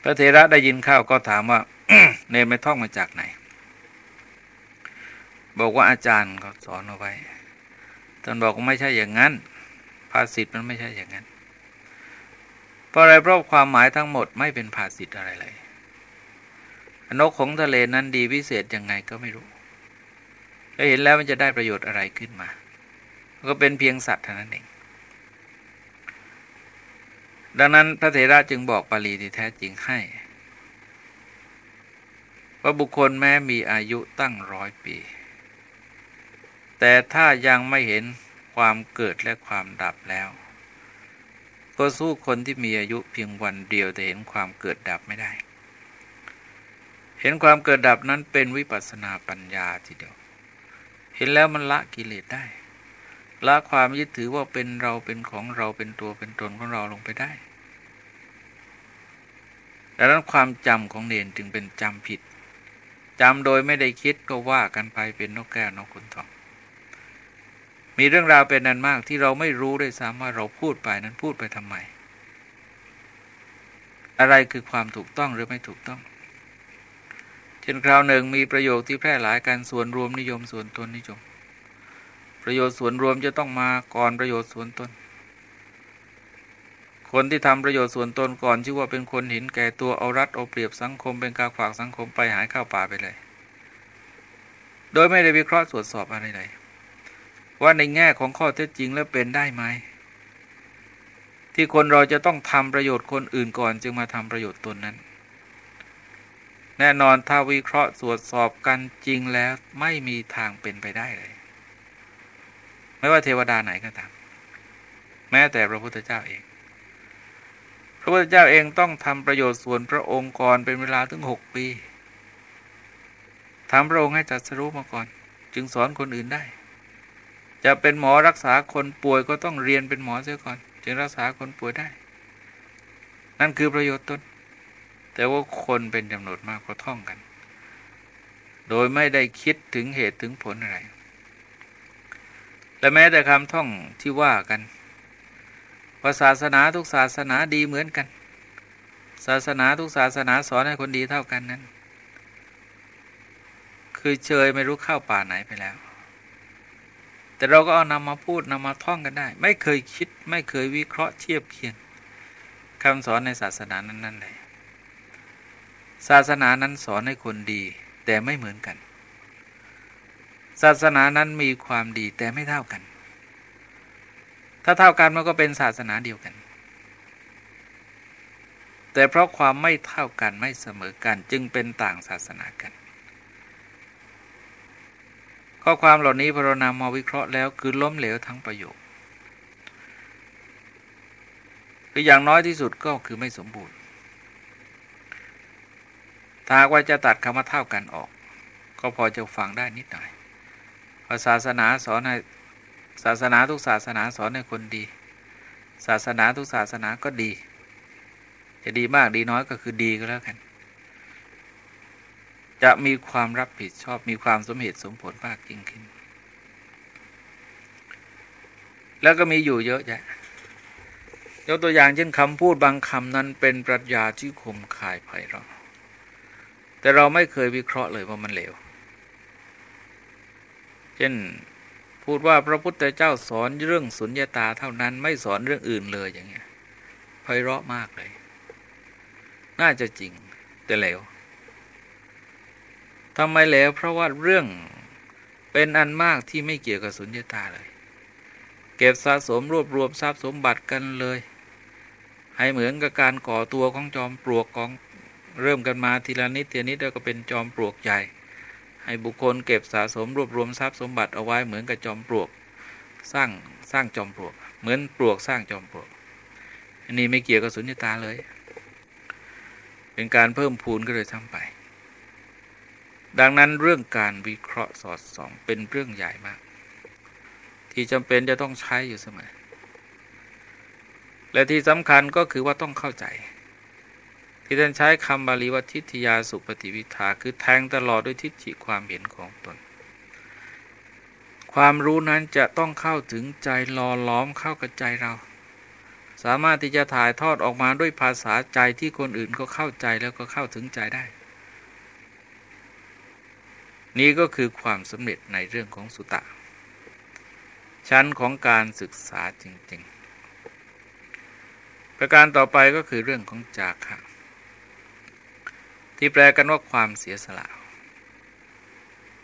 พระเทระได้ยินข้าวก็ถามว่า เนรไม่ท่องมาจากไหน บอกว่าอาจารย์ก็สอนเอาไว้ ท่านบอกไม่ใช่อย่างนั้น ภาษิตมันไม่ใช่อย่างนั้น เพราะอะไรเพราะความหมายทั้งหมดไม่เป็นภาษิตอะไรเลยนกของทะเลนั้นดีพิเศษยังไงก็ไม่รู้แล้วเห็นแล้วมันจะได้ประโยชน์อะไรขึ้นมา ก็เป็นเพียงสัตว์เท่านั้นเอง ดังนั้นพระเถระจึงบอกปาลีที่แท้จริงให้ว่าบุคคลแม้มีอายุตั้งร้อยปี แต่ถ้ายังไม่เห็นความเกิดและความดับแล้ว ก็สู้คนที่มีอายุเพียงวันเดียวแต่เห็นความเกิดดับไม่ได้ เห็นความเกิดดับนั้นเป็นวิปัสสนาปัญญาทีเดียว เห็นแล้วมันละกิเลสได้ ละความยึดถือว่าเป็นเราเป็นของเราเป็นตัวเป็นตนของเราลงไปได้ดังนั้นความจำของเนนจึงเป็นจำผิดจำโดยไม่ได้คิดก็ว่ากันไปเป็นนกแก้วนกขุนทอง มีเรื่องราวเป็นนันมากที่เราไม่รู้ด้วยซ้ำว่าเราพูดไปนั้นพูดไปทำไม อะไรคือความถูกต้องหรือไม่ถูกต้อง เช่นคราวหนึ่งมีประโยคที่แพร่หลายการส่วนรวมนิยมส่วนตนนิยม ประโยชน์ส่วนรวมจะต้องมาก่อนประโยชน์ส่วนตน คนที่ทำประโยชน์ส่วนตนก่อนชื่อว่าเป็นคนเห็นแก่ตัวเอารัดเอาเปรียบสังคมเป็นกาขวากสังคมไปหายข้าวป่าไปเลย โดยไม่ได้วิเคราะห์ตรวจสอบอะไรเลย ว่าในแง่ของข้อเท็จจริงแล้วเป็นได้ไหม ที่คนเราจะต้องทำประโยชน์คนอื่นก่อน จึงมาทำประโยชน์ตนนั้น แน่นอนถ้าวิเคราะห์ตรวจสอบกันจริงแล้วไม่มีทางเป็นไปได้เลย ไม่ว่าเทวดาไหนก็ตาม แม้แต่พระพุทธเจ้าเอง พระพุทธเจ้าเองต้องทำประโยชน์ส่วนพระองค์ก่อนเป็นเวลาถึงหกปีทำพระองค์ให้จัดสรู้มาก่อน จึงสอนคนอื่นได้ จะเป็นหมอรักษาคนป่วยก็ต้องเรียนเป็นหมอเสียก่อน จึงรักษาคนป่วยได้ นั่นคือประโยชน์ตนแต่ว่าคนเป็นจำนวนมากก็ท่องกัน โดยไม่ได้คิดถึงเหตุถึงผลอะไร และแม้แต่คำท่องที่ว่ากันว่าศาสนาทุกศาสนาดีเหมือนกัน ศาสนาทุกศาสนาสอนให้คนดีเท่ากันนั้น คือเชยไม่รู้เข้าป่าไหนไปแล้ว แต่เราก็เอานำมาพูดนำมาท่องกันได้ ไม่เคยคิดไม่เคยวิเคราะห์เทียบเคียงคำสอนในศาสนานั้นนั่นเลยศาสนานั้นสอนให้คนดี แต่ไม่เหมือนกัน ศาสนานั้นมีความดีแต่ไม่เท่ากัน ถ้าเท่ากันมันก็เป็นศาสนาเดียวกัน แต่เพราะความไม่เท่ากันไม่เสมอกันจึงเป็นต่างศาสนากัน ข้อความเหล่านี้พรนำมาวิเคราะห์แล้วคือล้มเหลวทั้งประโยครืออย่างน้อยที่สุดก็คือไม่สมบูรณ์ถ้าว่าจะตัดคำว่าเท่ากันออก ก็พอจะฟังได้นิดหน่อยพระศาสนาสอนให้ศาสนาทุกศาสนาสอนให้คนดี ศาสนาทุกศาสนาก็ดี จะดีมากดีน้อยก็คือดีก็แล้วกัน จะมีความรับผิดชอบมีความสมเหตุสมผลมากยิ่งขึ้น แล้วก็มีอยู่เยอะแยะยกตัวอย่างเช่นคำพูดบางคำนั้นเป็นปรัชญาที่คมคายไพเราะแต่เราไม่เคยวิเคราะห์เลยว่ามันเลว เช่นพูดว่าพระพุทธเจ้าสอนเรื่องสุญญาตาเท่านั้นไม่สอนเรื่องอื่นเลยอย่างเงี้ยไพเราะมากเลย น่าจะจริงแต่เลว ทำไมเลวเพราะว่าเรื่องเป็นอันมากที่ไม่เกี่ยวกับสุญญาตาเลย เก็บสะสมรวบรวมทรัพย์สมบัติกันเลย ให้เหมือนกับการก่อตัวของจอมปลวกของเริ่มกันมาทีละนิดทีละนิดแล้วก็เป็นจอมปลวกใหญ่ ให้บุคคลเก็บสะสมรวบรวมทรัพย์สมบัติเอาไว้เหมือนกับจอมปลวก สร้างสร้างจอมปลวก เหมือนปลวกสร้างจอมปลวก อันนี้ไม่เกี่ยวกับสุญญตาเลย เป็นการเพิ่มพูนก็เลยทำไป ดังนั้นเรื่องการวิเคราะห์สอดส่อง เป็นเรื่องใหญ่มาก ที่จำเป็นจะต้องใช้อยู่เสมอ และที่สำคัญก็คือว่าต้องเข้าใจ ที่ท่านใช้คำบาลีว่าทิฏฐิยาสุปฏิวิทาคือแทงตลอดด้วยทิฏฐิความเห็นของตน ความรู้นั้นจะต้องเข้าถึงใจลอล้อมเข้ากับใจเรา สามารถที่จะถ่ายทอดออกมาด้วยภาษาใจที่คนอื่นก็เข้าใจแล้วก็เข้าถึงใจได้ นี่ก็คือความสำเร็จในเรื่องของสุตตะ ชั้นของการศึกษาจริง ๆ ประการต่อไปก็คือเรื่องของจาคะที่แปลกันว่าความเสียสละ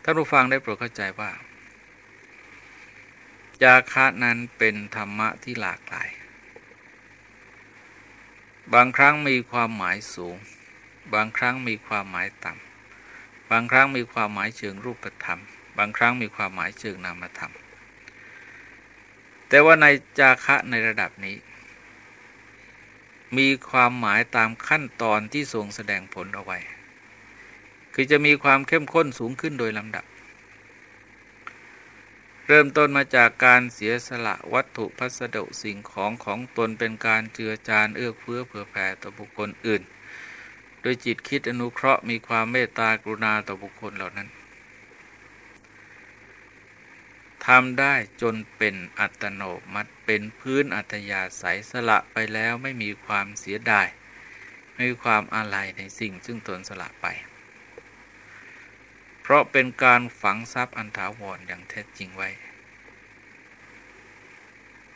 ท่านผู้ฟังได้โปรดเข้าใจว่า จาคะนั้นเป็นธรรมะที่หลากหลาย บางครั้งมีความหมายสูง บางครั้งมีความหมายต่ำ บางครั้งมีความหมายเชิงรูปธรรม บางครั้งมีความหมายเชิงนามธรรม แต่ว่าในจาคะในระดับนี้ มีความหมายตามขั้นตอนที่ทรงแสดงผลเอาไว้ คือจะมีความเข้มข้นสูงขึ้นโดยลำดับ เริ่มต้นมาจากการเสียสละวัตถุพัสดุสิ่งของของตนเป็นการเจือจานเอื้อเฟื้อเผื่อแผ่ต่อบุคคลอื่น โดยจิตคิดอนุเคราะห์มีความเมตตากรุณาต่อบุคคลเหล่านั้นทำได้จนเป็นอัตโนมัติเป็นพื้นอัตยาศัยสละไปแล้วไม่มีความเสียดาย ไม่มีความอาลัยในสิ่งซึ่งตนสละไป เพราะเป็นการฝังทรัพย์อันถาวรอย่างแท้จริงไว้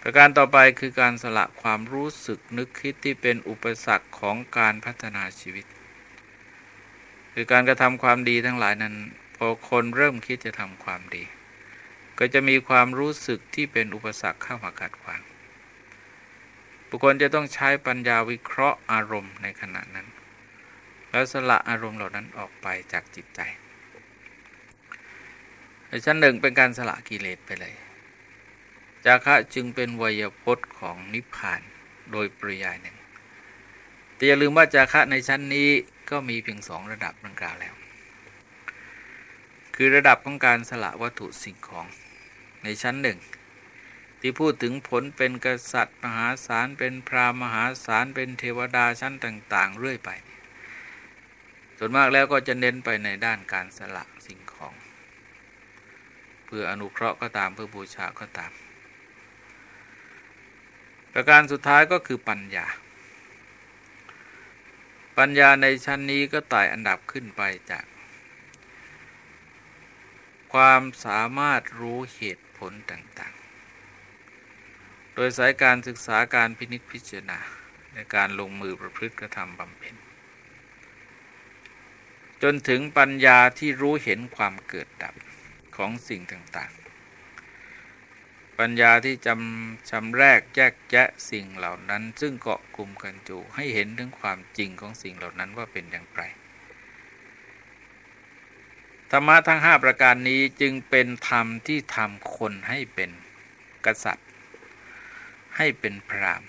ประการต่อไปคือการสละความรู้สึกนึกคิดที่เป็นอุปสรรคของการพัฒนาชีวิต คือการกระทำความดีทั้งหลายนั้น พอคนเริ่มคิดจะทำความดี ก็จะมีความรู้สึกที่เป็นอุปสรรคเข้ามากัดขวางบุคคลจะต้องใช้ปัญญาวิเคราะห์อารมณ์ในขณะนั้น แล้วสละอารมณ์เหล่านั้นออกไปจากจิตใจในชั้นหนึ่งเป็นการสละกิเลสไปเลย จาคะจึงเป็นวยพจน์ของนิพพานโดยปริยายหนึ่งแต่อย่าลืมว่าจาคะในชั้นนี้ ก็มีเพียงสองระดับดังกล่าวแล้ว คือระดับของการสละวัตถุสิ่งของในชั้นหนึ่ง ที่พูดถึงผลเป็นกษัตริย์มหาศาลเป็นพราหมณ์มหาศาลเป็นเทวดาชั้นต่าง ๆ เรื่อยไป ส่วนมากแล้วก็จะเน้นไปในด้านการสละสิ่งของ เพื่ออนุเคราะห์ก็ตามเพื่อบูชาก็ตาม ประการสุดท้ายก็คือปัญญา ปัญญาในชั้นนี้ก็ไต่อันดับขึ้นไปจาก ความสามารถรู้เหตุผลต่างๆ โดยสายการศึกษาการพินิจพิจารณา ในการลงมือประพฤติกระทำบำเพ็ญ จนถึงปัญญาที่รู้เห็นความเกิดดับของสิ่งต่างๆ ปัญญาที่จำชำแรกแยกแยะสิ่งเหล่านั้น ซึ่งเกาะกลุ่มกันจูให้เห็นถึงความจริงของสิ่งเหล่านั้นว่าเป็นอย่างไรธรรมะทั้งห้าประการนี้จึงเป็นธรรมที่ทำคนให้เป็นกษัตริย์ ให้เป็นพราม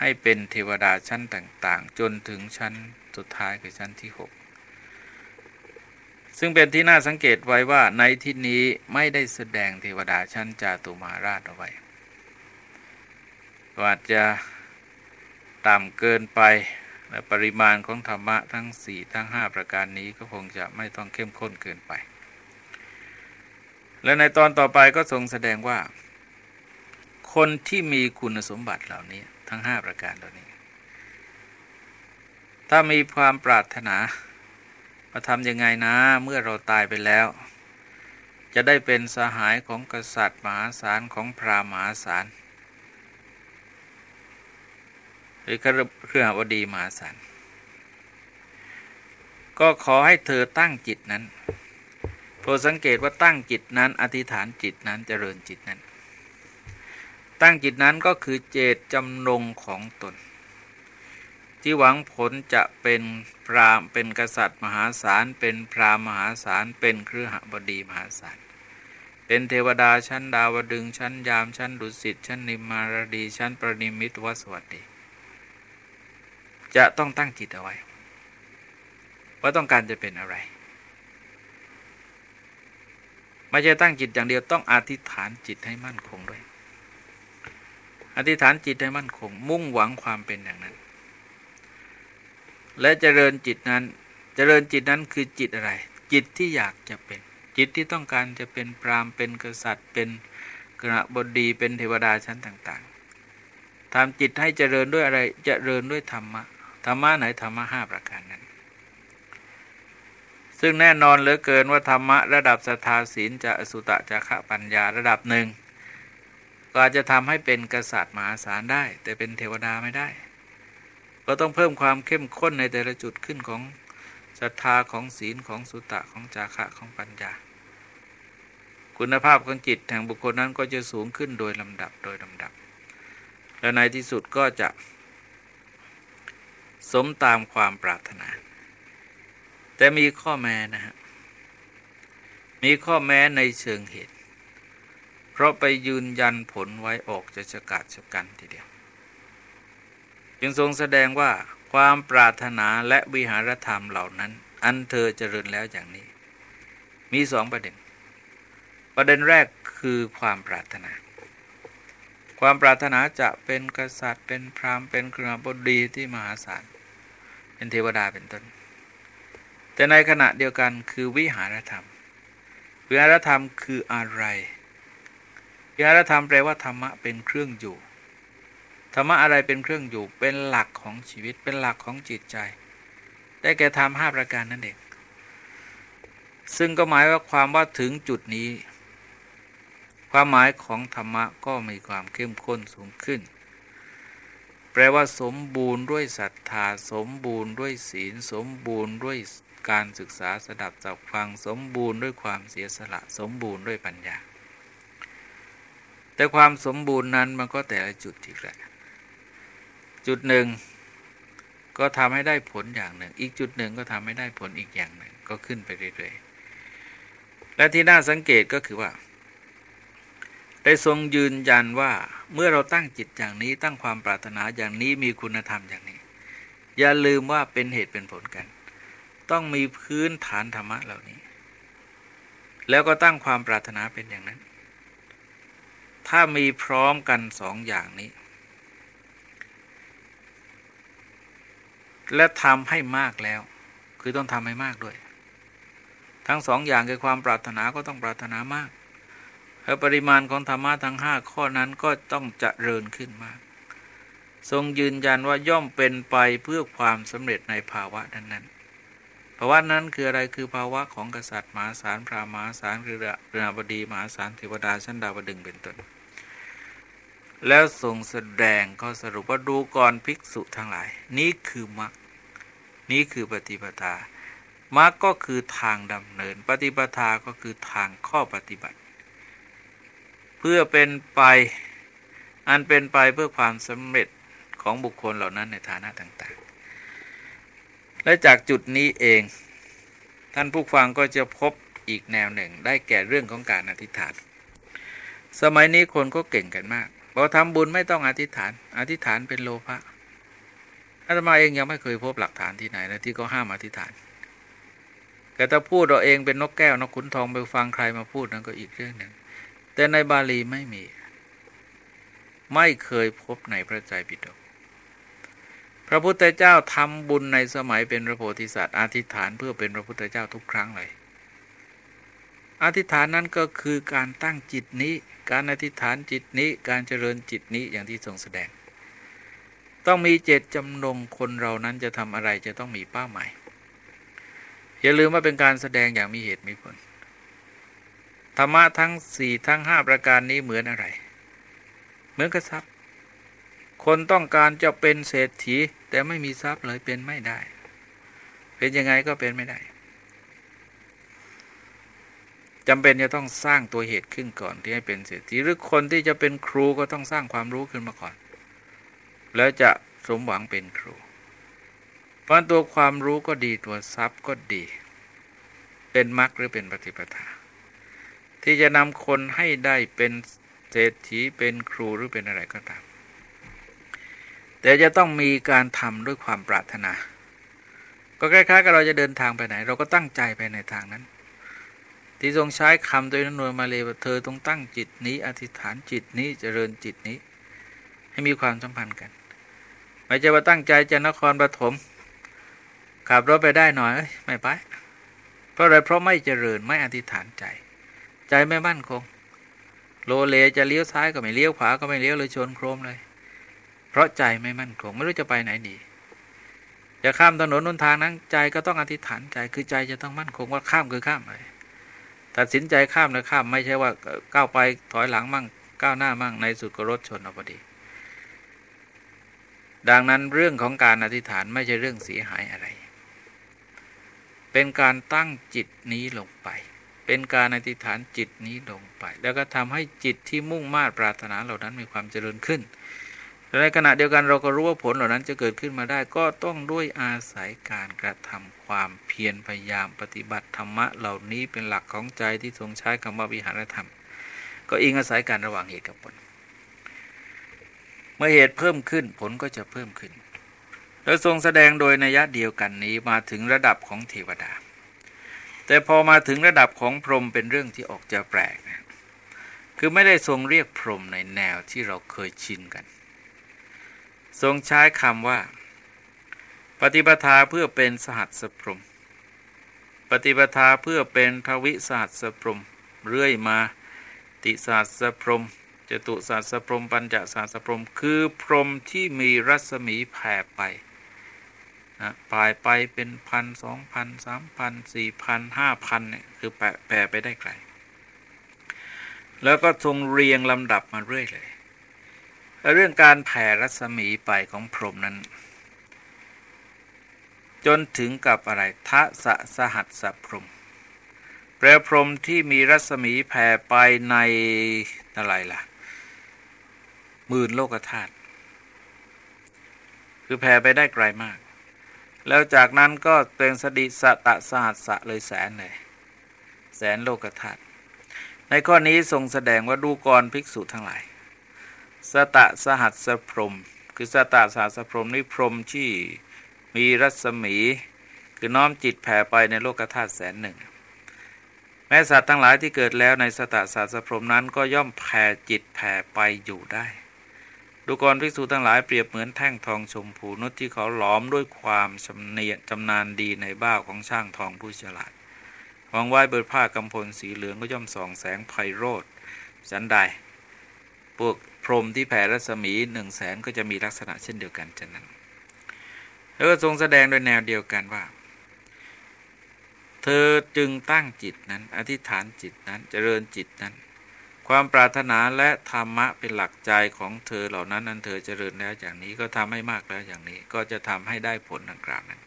ให้เป็นเทวดาชั้นต่าง ๆ จนถึงชั้นสุดท้ายคือชั้นที่6 ซึ่งเป็นที่น่าสังเกตไว้ว่าในที่นี้ไม่ได้แสดงเทวดาชั้นจาตุมาราชเอาไว้ว่าจะต่ำเกินไปและปริมาณของธรรมะทั้ง 4 ทั้ง 5 ประการนี้ก็คงจะไม่ต้องเข้มข้นเกินไป และในตอนต่อไปก็ทรงแสดงว่า คนที่มีคุณสมบัติเหล่านี้ทั้ง 5 ประการเหล่านี้ ถ้ามีความปรารถนา ว่าทำยังไงนะเมื่อเราตายไปแล้ว จะได้เป็นสหายของกษัตริย์มหาศาลของพราหมหาศาลหรือเครื่องวดีมหาศาลก็ขอให้เธอตั้งจิตนั้นโปรดสังเกตว่าตั้งจิตนั้น อธิษฐานจิตนั้นเจริญจิตนั้น ตั้งจิตนั้นก็คือเจตจำนงของตน ที่หวังผลจะเป็นพรามเป็นกษัตริย์มหาศาล เป็นพรามมหาศาล เป็นเครือหบดีมหาศาล เป็นเทวดาชั้นดาวดึงชั้นยามชั้นดุสิตชั้นนิมมารดีชั้นประนิมิตวสวัสดี จะต้องตั้งจิตเอาไว้ ว่าต้องการจะเป็นอะไรไม่ใช่ตั้งจิตอย่างเดียวต้องอธิษฐานจิตให้มั่นคงด้วย อธิษฐานจิตให้มั่นคง มุ่งหวังความเป็นอย่างนั้น และเจริญจิตนั้น เจริญจิตนั้นคือจิตอะไร จิตที่อยากจะเป็น จิตที่ต้องการจะเป็นพรามเป็นกษัตริย์ เป็นกระบดีเป็นเทวดาชั้นต่างๆทำจิตให้เจริญด้วยอะไรเจริญด้วยธรรมะธรรมะไหนธรรมะห้าประการนั้น ซึ่งแน่นอนเหลือเกินว่าธรรมะระดับสทาศีลจะสุตะจะขะปัญญาระดับหนึ่งก็จะทำให้เป็นกษัตริย์มหาศาลได้ แต่เป็นเทวดาไม่ได้ ก็ต้องเพิ่มความเข้มข้นในแต่ละจุดขึ้นของศรัทธาของศีลของสุตะของจาคะของปัญญา คุณภาพของจิตแห่งบุคคลนั้นก็จะสูงขึ้นโดยลำดับโดยลำดับ และในที่สุดก็จะ สมตามความปรารถนา แต่มีข้อแม้นะฮะมีข้อแม้ในเชิงเหตุ เพราะไปยืนยันผลไว้ออกจะชะกาดชะกันทีเดียว จึงทรงแสดงว่าความปรารถนาและวิหารธรรมเหล่านั้น อันเธอเจริญแล้วอย่างนี้ มีสองประเด็น ประเด็นแรกคือความปรารถนา ความปรารถนาจะเป็นกษัตริย์ เป็นพราหมณ์เป็นเครือบดีที่มหาศาลเป็นเทวดาเป็นต้น แต่ในขณะเดียวกันคือวิหารธรรม วิหารธรรมคืออะไร วิหารธรรมแปลว่าธรรมะเป็นเครื่องอยู่ ธรรมะอะไรเป็นเครื่องอยู่เป็นหลักของชีวิตเป็นหลักของจิตใจ ได้แก่ธรรมห้าประการนั่นเองซึ่งก็หมายว่าความว่าถึงจุดนี้ ความหมายของธรรมะก็มีความเข้มข้นสูงขึ้น แปลว่าสมบูรณ์ด้วยศรัทธาสมบูรณ์ด้วยศีล สมบูรณ์ด้วยการศึกษาสดับจับฟังสมบูรณ์ด้วยความเสียสละสมบูรณ์ด้วยปัญญา แต่ความสมบูรณ์นั้นมันก็แต่ละจุดอีกแหละ จุดหนึ่งก็ทำให้ได้ผลอย่างหนึ่ง อีกจุดหนึ่งก็ทำให้ได้ผลอีกอย่างหนึ่ง ก็ขึ้นไปเรื่อยๆ และที่น่าสังเกตก็คือว่า ได้ทรงยืนยันว่าเมื่อเราตั้งจิตอย่างนี้ตั้งความปรารถนาอย่างนี้มีคุณธรรมอย่างนี้ อย่าลืมว่าเป็นเหตุเป็นผลกัน ต้องมีพื้นฐานธรรมะเหล่านี้ แล้วก็ตั้งความปรารถนาเป็นอย่างนั้น ถ้ามีพร้อมกันสองอย่างนี้ และทำให้มากแล้ว คือต้องทำให้มากด้วย ทั้งสองอย่างคือความปรารถนาก็ต้องปรารถนามากและปริมาณของธรรมะทั้งห้าข้อนั้นก็ต้องจเจริญขึ้นมาก ทรงยืนยันว่าย่อมเป็นไปเพื่อความสำเร็จในภาวะนั้นๆภาวะนั้นคืออะไรคือภาวะของกษัตริย์มหาศาลพระมหาศาลคือเรือบดีมหาศาลเทวดาชั้นดาวดึงเป็นต้น แล้วทรงแสดงก็สรุปว่าดูก่อนภิกษุทั้งหลาย นี้คือมรรคนี้คือปฏิปทามรรคก็คือทางดำเนิน ปฏิปทาก็คือทางข้อปฏิบัติ เพื่อเป็นไปอันเป็นไปเพื่อความสำเร็จของบุคคลเหล่านั้นในฐานะต่าง ๆ และจากจุดนี้เอง ท่านผู้ฟังก็จะพบอีกแนวหนึ่ง ได้แก่เรื่องของการอธิษฐาน สมัยนี้คนก็เก่งกันมาก พอทำบุญไม่ต้องอธิษฐาน อธิษฐานเป็นโลภะอาตมาเองยังไม่เคยพบหลักฐานที่ไหนนะที่เขาห้ามอธิษฐาน แต่ถ้าพูดเราเองเป็นนกแก้วนกขุนทองไปฟังใครมาพูดนั้นก็อีกเรื่องหนึ่ง แต่ในบาลีไม่มี ไม่เคยพบในพระใจปิฎกพระพุทธเจ้าทำบุญในสมัยเป็นพระโพธิสัตว์อธิษฐานเพื่อเป็นพระพุทธเจ้าทุกครั้งเลย อธิษฐานนั้นก็คือการตั้งจิตนี้ การอธิษฐานจิตนี้การเจริญจิตนี้อย่างที่ทรงแสดง ต้องมีเจตจำนงคนเรานั้นจะทำอะไรจะต้องมีเป้าหมายอย่าลืมว่าเป็นการแสดงอย่างมีเหตุมีผลธรรมะทั้งสี่ทั้งห้าประการนี้เหมือนอะไร เหมือนกับทรัพย์คนต้องการจะเป็นเศรษฐีแต่ไม่มีทรัพย์เลยเป็นไม่ได้ เป็นยังไงก็เป็นไม่ได้ จำเป็นจะต้องสร้างตัวเหตุขึ้นก่อนที่ให้เป็นเศรษฐีหรือคนที่จะเป็นครูก็ต้องสร้างความรู้ขึ้นมาก่อน แล้วจะสมหวังเป็นครู เพราะตัวความรู้ก็ดีตัวทรัพย์ก็ดี เป็นมรรคหรือเป็นปฏิปทา ที่จะนำคนให้ได้เป็นเศรษฐีเป็นครูหรือเป็นอะไรก็ตาม แต่จะต้องมีการทำด้วยความปรารถนา ก็คล้ายๆกับเราจะเดินทางไปไหน เราก็ตั้งใจไปในทางนั้น ที่ทรงใช้คำโดยนนวมาเลยว่าเธอต้องตั้งจิตนี้อธิษฐานจิตนี้เจริญจิตนี้ ให้มีความสัมพันธ์กันไม่ใช่ว่าตั้งใจจะนครปฐมขับรถไปได้หน่อยไม่ไป เพราะอะไรเพราะไม่เจริญไม่อธิษฐานใจ ใจไม่มั่นคง โลเลจะเลี้ยวซ้ายก็ไม่เลี้ยวขวาก็ไม่เลี้ยวเลยชนโครมเลย เพราะใจไม่มั่นคง ไม่รู้จะไปไหนดีจะข้ามถนนนนทางนั้นใจก็ต้องอธิษฐานใจคือใจจะต้องมั่นคงว่าข้ามคือข้ามเลย ตัดสินใจข้ามนะข้ามไม่ใช่ว่าก้าวไปถอยหลังมั่งก้าวหน้ามั่งในสุดก็รถชนเอาพอดี ดังนั้นเรื่องของการอธิษฐานไม่ใช่เรื่องเสียหายอะไร เป็นการตั้งจิตนี้ลงไป เป็นการอธิษฐานจิตนี้ลงไป แล้วก็ทำให้จิตที่มุ่งมา่ปรารถนาเหล่านั้นมีความเจริญขึ้นในขณะเดียวกันเราก็รู้ว่าผลเหล่านั้นจะเกิดขึ้นมาได้ ก็ต้องด้วยอาศัยการกระทำ ความเพียรพยายามปฏิบัติธรรมะเหล่านี้เป็นหลักของใจที่ทรงใช้คำว่าวิหารธรรม ก็อิงอาศัยการระหว่างเหตุกับผล เมื่อเหตุเพิ่มขึ้นผลก็จะเพิ่มขึ้นแล้วทรงแสดงโดยนัยเดียวกันนี้มาถึงระดับของเทวดา แต่พอมาถึงระดับของพรหมเป็นเรื่องที่ออกจะแปลกนะคือไม่ได้ทรงเรียกพรหมในแนวที่เราเคยชินกัน ทรงใช้คำว่า ปฏิปทาเพื่อเป็นสหัสพรมปฏิปทาเพื่อเป็นทวิสหัสพรมเรื่อยมาติสหัสพรมจตุสหัสพรมปัญจสหัสพรมคือพรมที่มีรัศมีแผ่ไปนะปลายไปเป็นพันสองพันสามพันสี่พันห้าพันเนี่ยคือแปแปรไปได้ไกล แล้วก็ทรงเรียงลำดับมาเรื่อยเลย เรื่องการแผ่รัศมีไปของพรมนั้น จนถึงกับอะไรทะสะสหัสสะพรมแปลพรมที่มีรัศมีแผ่ไปในอะไรล่ะหมื่นโลกธาตุคือแผ่ไปได้ไกลมาก แล้วจากนั้นก็เป็นสติสตะสหัสสะเลยแสนเลยแสนโลกธาตุในข้อนี้ทรงแสดงว่าดูกรภิกษุทั้งหลาย สตะสหัสพรมคือสตะสหัสพรมนี่พรมที่ มีรัศมีคือน้อมจิตแผ่ไปในโลกธาตุแสนหนึ่ง แม้สัตว์ทั้งหลายที่เกิดแล้วในสตะสหัสพรมนั้นก็ย่อมแผ่จิตแผ่ไปอยู่ได้ ดูกรภิกษุทั้งหลายเปรียบเหมือนแท่งทองชมพูนุชที่เขาหลอมด้วยความชำเนียจำนานดีในบ้าของช่างทองผู้ฉลาดวางไว้เบิดผ้ากำพลสีเหลืองก็ย่อมส่องแสงไพโรธสันใดพวกพรมที่แผ่รัศมีหนึ่งแสนก็จะมีลักษณะเช่นเดียวกันฉะนั้น แล้วก็ทรงแสดงโดยแนวเดียวกันว่า เธอจึงตั้งจิตนั้น อธิษฐานจิตนั้นเจริญจิตนั้น ความปรารถนาและธรรมะเป็นหลักใจของเธอเหล่านั้นนั้นเธอเจริญแล้วอย่างนี้ก็ทำให้มากแล้วอย่างนี้ก็จะทำให้ได้ผลดังกล่าวนั้น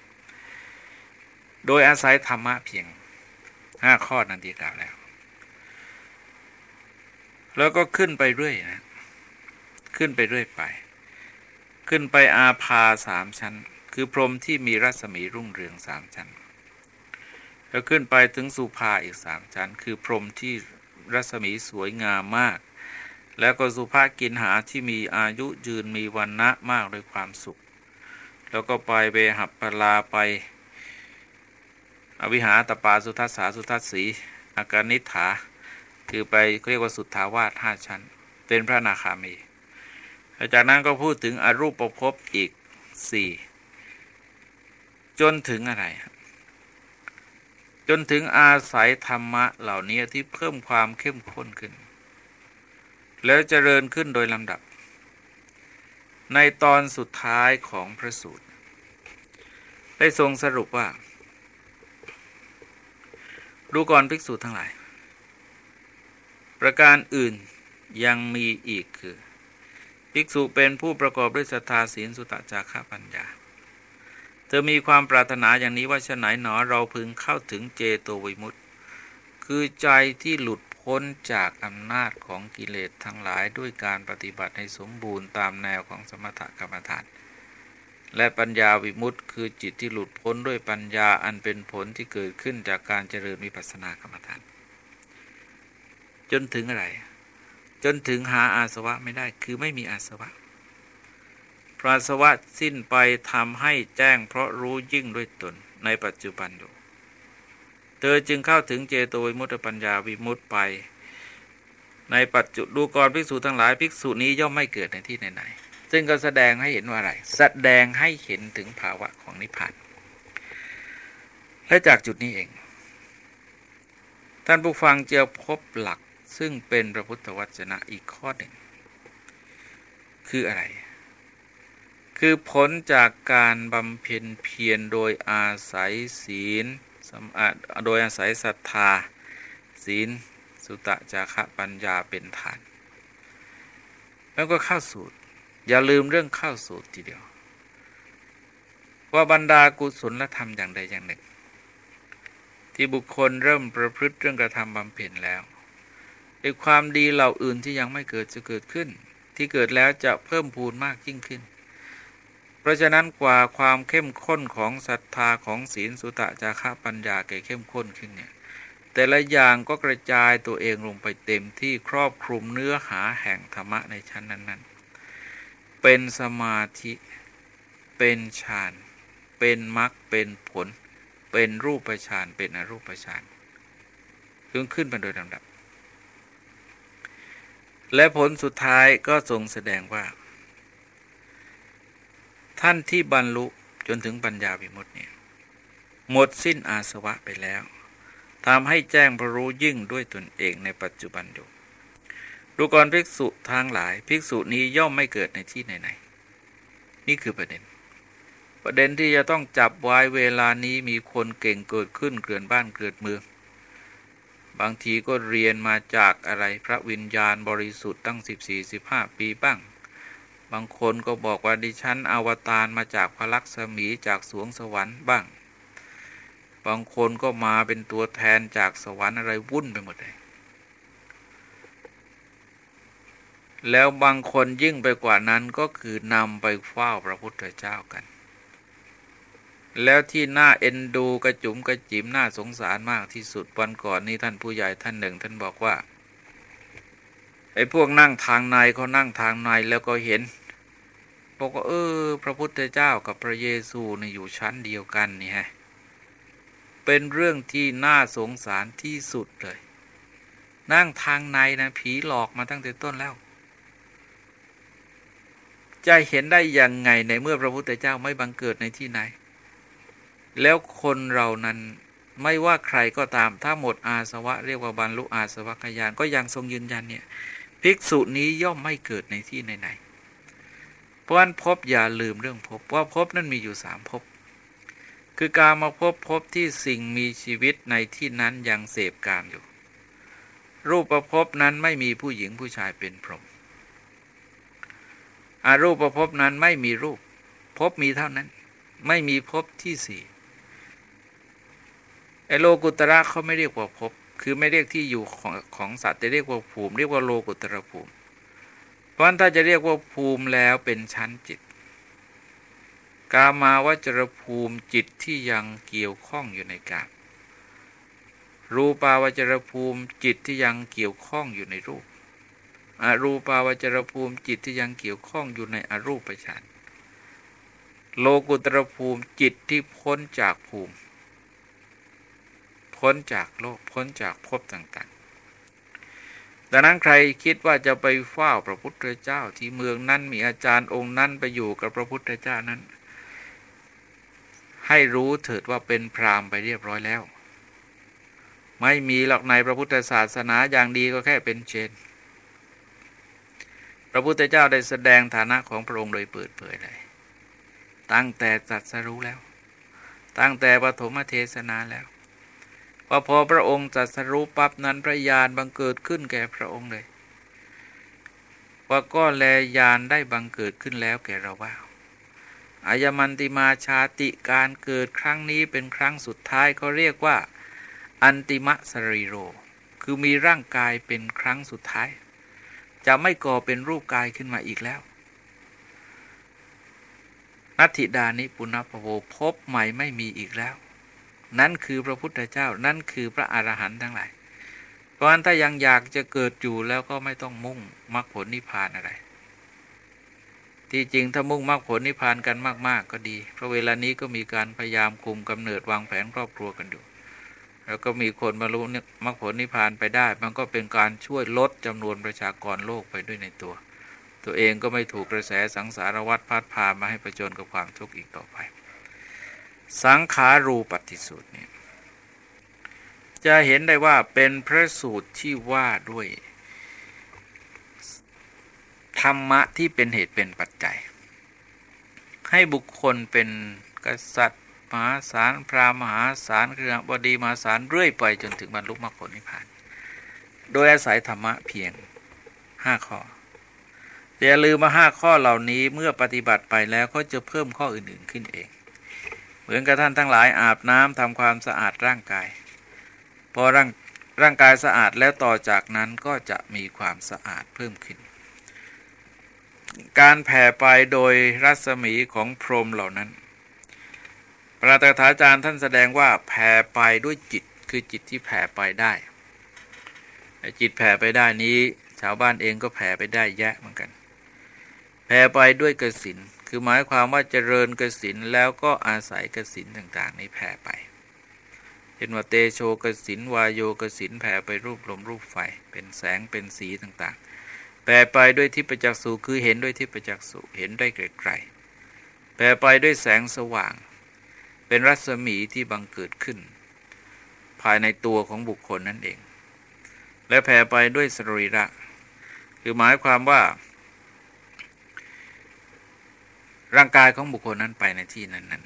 โดยอาศัยธรรมะเพียงห้าข้อนั้นที่กล่าวแล้ว แล้วก็ขึ้นไปเรื่อยนะขึ้นไปเรื่อยไป ขึ้นไปอาพาสามชั้น คือพรหมที่มีรัศมีรุ่งเรืองสามชั้น แล้วขึ้นไปถึงสุภาอีกสามชั้น คือพรหมที่รัศมีสวยงามมาก แล้วก็สุภากินหาที่มีอายุยืนมีวันนะมากด้วยความสุข แล้วก็ไปเบหับปลาไป อวิหาตปาสุทัสสาสุทัสสีอาการนิฐาคือไปเรียกว่าสุทธาวาสห้าชั้น เป็นพระนาคามี จากนั้นก็พูดถึงอรูปประพอีกสี่ จนถึงอะไร จนถึงอาศัยธรรมะเหล่านี้ที่เพิ่มความเข้มข้นขึ้น แล้วเจริญขึ้นโดยลำดับ ในตอนสุดท้ายของพระสูตร ได้ทรงสรุปว่า ดูก่อนภิกษุทั้งหลาย ประการอื่นยังมีอีกคือ ภิกษุเป็นผู้ประกอบด้วยศรัทธาศีลสุตจาระปัญญา เธอมีความปรารถนาอย่างนี้ว่าฉไหนหนอเราพึงเข้าถึงเจโตวิมุตติคือใจที่หลุดพ้นจากอำนาจของกิเลสทั้งหลายด้วยการปฏิบัติให้สมบูรณ์ตามแนวของสมถกรรมฐาน และปัญญาวิมุตติคือจิตที่หลุดพ้นด้วยปัญญาอันเป็นผลที่เกิดขึ้นจากการเจริญวิปัสสนากรรมฐาน จนถึงอะไร จนถึงหาอาสวะไม่ได้คือไม่มีอาสวะ ราสวะสิ้นไปทำให้แจ้งเพราะรู้ยิ่งด้วยตนในปัจจุบันอยู่ เธอจึงเข้าถึงเจโตวิมุตตปัญญาวิมุตตไป ในปัจจุดูกรภิกษุทั้งหลายภิกษุนี้ย่อมไม่เกิดในที่ไหนๆซึ่งก็แสดงให้เห็นว่าอะไร แสดงให้เห็นถึงภาวะของนิพพานและจากจุดนี้เอง ท่านผู้ฟังจะพบหลักซึ่งเป็นพระพุทธวจนะอีกข้อหนึ่ง คืออะไร คือผลจากการบำเพ็ญเพียรโดยอาศัยศีลสมโดยอาศัยศรัทธา ศีล สุตะจาระปัญญาเป็นฐาน แล้วก็เข้าสูตร อย่าลืมเรื่องเข้าสูตรทีเดียว ว่าบรรดากุศลธรรมอย่างใดอย่างหนึ่ง ที่บุคคลเริ่มประพฤติเรื่องกระทำบำเพ็ญแล้วในความดีเหล่าอื่นที่ยังไม่เกิดจะเกิดขึ้น ที่เกิดแล้วจะเพิ่มพูนมากยิ่งขึ้น เพราะฉะนั้นกว่าความเข้มข้นของศรัทธาของศีลสุตะจาระปัญญาเก่เข้มข้นขึ้นเนี่ยแต่ละอย่างก็กระจายตัวเองลงไปเต็มที่ครอบคลุมเนื้อหาแห่งธรรมะในชั้นนั้นๆ เป็นสมาธิ เป็นฌาน เป็นมรรค เป็นผล เป็นรูปฌาน เป็นอรูปฌานขึ้นขึ้นไปโดยลำดับ และผลสุดท้ายก็ทรงแสดงว่า ท่านที่บรรลุจนถึงปัญญาวิมุตติเนี่ยหมดสิ้นอาสวะไปแล้วทำให้แจ้งพระรู้ยิ่งด้วยตนเองในปัจจุบันอยู่ดูกรภิกษุทางหลาย ภิกษุนี้ย่อมไม่เกิดในที่ไหนๆนี่คือประเด็น ประเด็นที่จะต้องจับไว้เวลานี้มีคนเก่งเกิดขึ้นเกลื่อนบ้านเกิดเมืองบางทีก็เรียนมาจากอะไรพระวิญญาณบริสุทธิ์ตั้ง 14-15 ปีบ้าง บางคนก็บอกว่าดิฉันอวตารมาจากพระลักษมีจากสวงสวรรค์บ้าง บางคนก็มาเป็นตัวแทนจากสวรรค์อะไรวุ่นไปหมดเลยแล้วบางคนยิ่งไปกว่านั้นก็คือนำไปเฝ้าพระพุทธเจ้ากัน แล้วที่น่าเอ็นดูกระจุมกระจิมน่าสงสารมากที่สุดวันก่อนนี้ท่านผู้ใหญ่ท่านหนึ่ง ท่านบอกว่าไอ้พวกนั่งทางในเขานั่งทางในแล้วก็เห็น บอกว่าเออ พระพุทธเจ้ากับพระเยซูเนี่ยอยู่ชั้นเดียวกันนี่ฮะเป็นเรื่องที่น่าสงสารที่สุดเลย นั่งทางในนะผีหลอกมาตั้งแต่ต้นแล้ว จะเห็นได้ยังไงในเมื่อพระพุทธเจ้าไม่บังเกิดในที่ไหน แล้วคนเรานั้นไม่ว่าใครก็ตามถ้าหมดอาสวะ เรียกว่าบรรลุอาสวะขยานก็ยังทรงยืนยันเนี่ย ภิกษุนี้ย่อมไม่เกิดในที่ไหนเพ ราะนั้นพบอย่าลืมเรื่องพบว่าพบนั้นมีอยู่สามพบคือการมาพบพบที่สิ่งมีชีวิตในที่นั้นยังเสพกามอยู่ รูปประพบนั้นไม่มีผู้หญิงผู้ชายเป็นพรหมอารูปประพบนั้นไม่มีรูปพบมีเท่านั้น ไม่มีพบที่สี่ไอโลกุตระเขาไม่เรียกว่าพบคือไม่เรียกที่อยู่ของของสัตว์จะเรียกว่าภูมิ เรียกว่าโลกุตระภูมิ ราะนั้นถ้าจะเรียกว่าภูมิแล้วเป็นชั้นจิต กามาวจรภูมิจิตที่ยังเกี่ยวข้องอยู่ในกามรูปาวจรภูมิจิตที่ยังเกี่ยวข้องอยู่ในรูปอรูปาวจรภูมิจิตที่ยังเกี่ยวข้องอยู่ในอรูปฌานโลกุตรภูมิจิตที่พ้นจากภูมิ พ้นจากโลกพ้นจากภพต่างๆ ดังนั้นใครคิดว่าจะไปเฝ้าพระพุทธเจ้าที่เมืองนั้นมีอาจารย์องค์นั้นไปอยู่กับพระพุทธเจ้านั้น ให้รู้เถิดว่าเป็นพรามไปเรียบร้อยแล้ว ไม่มีหลักในพระพุทธศาสนาอย่างดีก็แค่เป็นเชน พระพุทธเจ้าได้แสดงฐานะของพระองค์โดยเปิดเผยเลยตั้งแต่จัดสรู้แล้ว ตั้งแต่ปฐมเทศนาแล้ว พอพอพระองค์จัดสรู้ปั๊บนั้นพระญาณบังเกิดขึ้นแก่พระองค์เลยว่าก็แลญาณได้บังเกิดขึ้นแล้วแก่เราว่าอายมันติมาชาติการเกิดครั้งนี้เป็นครั้งสุดท้ายเขาเรียกว่า อันติมะสรีโร คือมีร่างกายเป็นครั้งสุดท้าย จะไม่ก่อเป็นรูปกายขึ้นมาอีกแล้ว นัตถิดานิปุณพโวพบใหม่ไม่มีอีกแล้ว นั่นคือพระพุทธเจ้านั่นคือพระอรหันต์ทั้งหลาย เพราะฉะนั้นถ้ายังอยากจะเกิดอยู่แล้วก็ไม่ต้องมุ่งมรรคผลนิพพานอะไร ที่จริงถ้ามุ่งมรรคผลนิพพานกันมาก ๆ ก็ดี เพราะเวลานี้ก็มีการพยายามคุมกำเนิดวางแผนครอบครัวกันอยู่ แล้วก็มีคนบรรลุมรรคผลนิพพานไปได้ มันก็เป็นการช่วยลดจำนวนประชากรโลกไปด้วยในตัว ตัวเองก็ไม่ถูกกระแสสังสารวัฏพัดพามาให้ประจนกับความทุกข์อีกต่อไป สังขารูปฏิสูตรเนี่ยจะเห็นได้ว่าเป็นพระสูตรที่ว่าด้วย ธรรมะที่เป็นเหตุเป็นปัจจัย ให้บุคคลเป็นกษัตริย์มหาศาลพราหมหาศาลเครือบดีมหาศาลเรื่อยไปจนถึงบรรลุมรรคผลนิพพาน โดยอาศัยธรรมะเพียงห้าข้ออย่าลืมมาห้าข้อเหล่านี้เมื่อปฏิบัติไปแล้วก็จะเพิ่มข้ออื่นๆขึ้นเอง มือนกับท่านทั้งหลายอาบน้ำทำความสะอาดร่างกาย พอร่างร่างกายสะอาดแล้วต่อจากนั้นก็จะมีความสะอาดเพิ่มขึ้น การแผ่ไปโดยรัศมีของพรหมเหล่านั้น พระตถาจารย์ท่านแสดงว่าแผ่ไปด้วยจิตคือจิตที่แผ่ไปได้จิตแผ่ไปได้นี้ ชาวบ้านเองก็แผ่ไปได้แยะเหมือนกัน แผ่ไปด้วยกสิน คือหมายความว่าเจริญกสินแล้วก็อาศัยกสินต่างๆ นี้แผ่ไปเห็นว่าเตโชกสินวายโยกสินแผ่ไปรูปลมรูปไฟ เป็นแสงเป็นสีต่างๆ แผ่ไปด้วยทิพจักษุคือเห็นด้วยทิพจักษุเห็นได้ไกลๆแผ่ไปด้วยแสงสว่าง เป็นรัศมีที่บังเกิดขึ้น ภายในตัวของบุคคลนั่นเอง และแผ่ไปด้วยสรีระ คือหมายความว่า ร่างกายของบุคคลนั้นไปในที่นั้น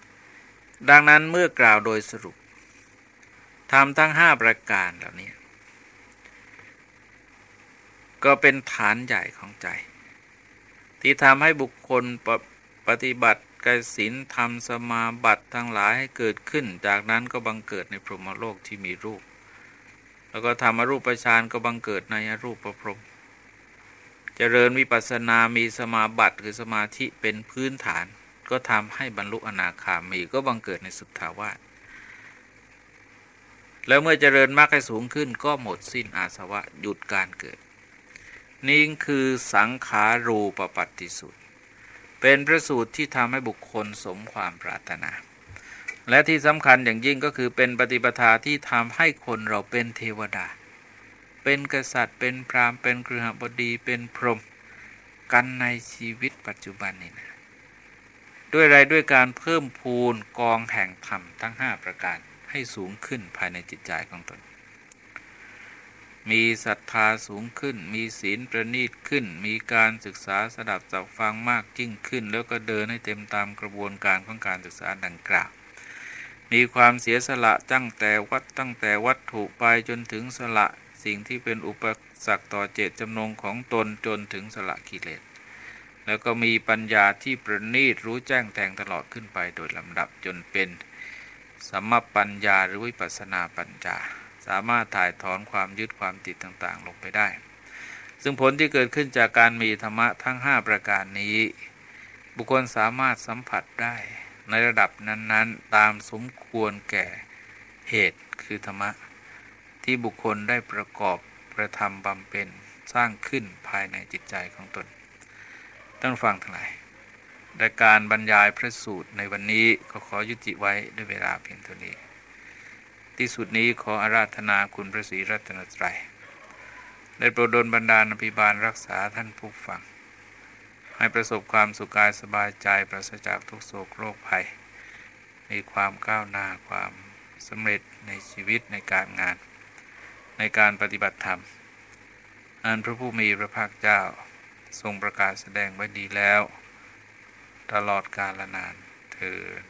ๆ ดังนั้นเมื่อกล่าวโดยสรุปทำทั้งห้าประการเหล่านี้ ก็เป็นฐานใหญ่ของใจ ที่ทำให้บุคคลปปฏิบัติกสินทำสมาบัติทั้งหลายให้เกิดขึ้น จากนั้นก็บังเกิดในพรหมโลกที่มีรูป แล้วก็ทำอรูปฌานก็บังเกิดในอรูปประพรม เจริญวิปัสสนามีสมาบัติคือสมาธิเป็นพื้นฐาน ก็ทำให้บรรลุอนาคามีก็บังเกิดในสุทธาวาสแล้วเมื่อเจริญมากให้สูงขึ้นก็หมดสิ้นอาสวะหยุดการเกิด นี่คือสังขารูปปัตติสูตร เป็นพระสูตรที่ทำให้บุคคลสมความปรารถนา และที่สำคัญอย่างยิ่งก็คือเป็นปฏิปทาที่ทำให้คนเราเป็นเทวดา เป็นกษัตริย์ เป็นพราหมณ์ เป็นเครือหบดี เป็นพรหมกันในชีวิตปัจจุบันนี่นะ ด้วยอะไรด้วยการเพิ่มพูนกองแห่งธรรมทั้งห้าประการให้สูงขึ้นภายในจิตใจของตน มีศรัทธาสูงขึ้น มีศีลประณีตขึ้น มีการศึกษาสดับจับฟังมากยิ่งขึ้น แล้วก็เดินให้เต็มตามกระบวนการของการศึกษาดังกล่าวมีความเสียสละตั้งแต่วัดตั้งแต่วัตถุไปจนถึงสละ สิ่งที่เป็นอุปสรรคต่อเจตจำนงของตนจนถึงสละกิเลส แล้วก็มีปัญญาที่ประณีตรู้แจ้งแทงตลอดขึ้นไปโดยลำดับจนเป็นสมปัญญาหรือวิปัสนาปัญญา สามารถถ่ายถอนความยึดความติดต่างๆ ลงไปได้ ซึ่งผลที่เกิดขึ้นจากการมีธรรมะทั้ง 5 ประการนี้ บุคคลสามารถสัมผัสได้ในระดับนั้นๆ ตามสมควรแก่เหตุคือธรรมะ ที่บุคคลได้ประกอบประทำบำเพ็ญสร้างขึ้นภายในจิตใจของตนต้องฟังทั้งหลายรายการบรรยายพระสูตรในวันนี้ก็ขอยุติไว้ด้วยเวลาเพียงเท่านี้ ที่สุดนี้ขออาราธนาคุณพระศรีรัตนตรัยได้โปรดดลบันดาลอภิบาลรักษาท่านผู้ฟัง ให้ประสบความสุขกายสบายใจปราศจากทุกโศกโรคภัย มีความก้าวหน้าความสำเร็จในชีวิตในการงาน ในการปฏิบัติธรรม อันพระผู้มีพระภาคเจ้าทรงประกาศแสดงไว้ดีแล้ว ตลอดกาลนานเถิด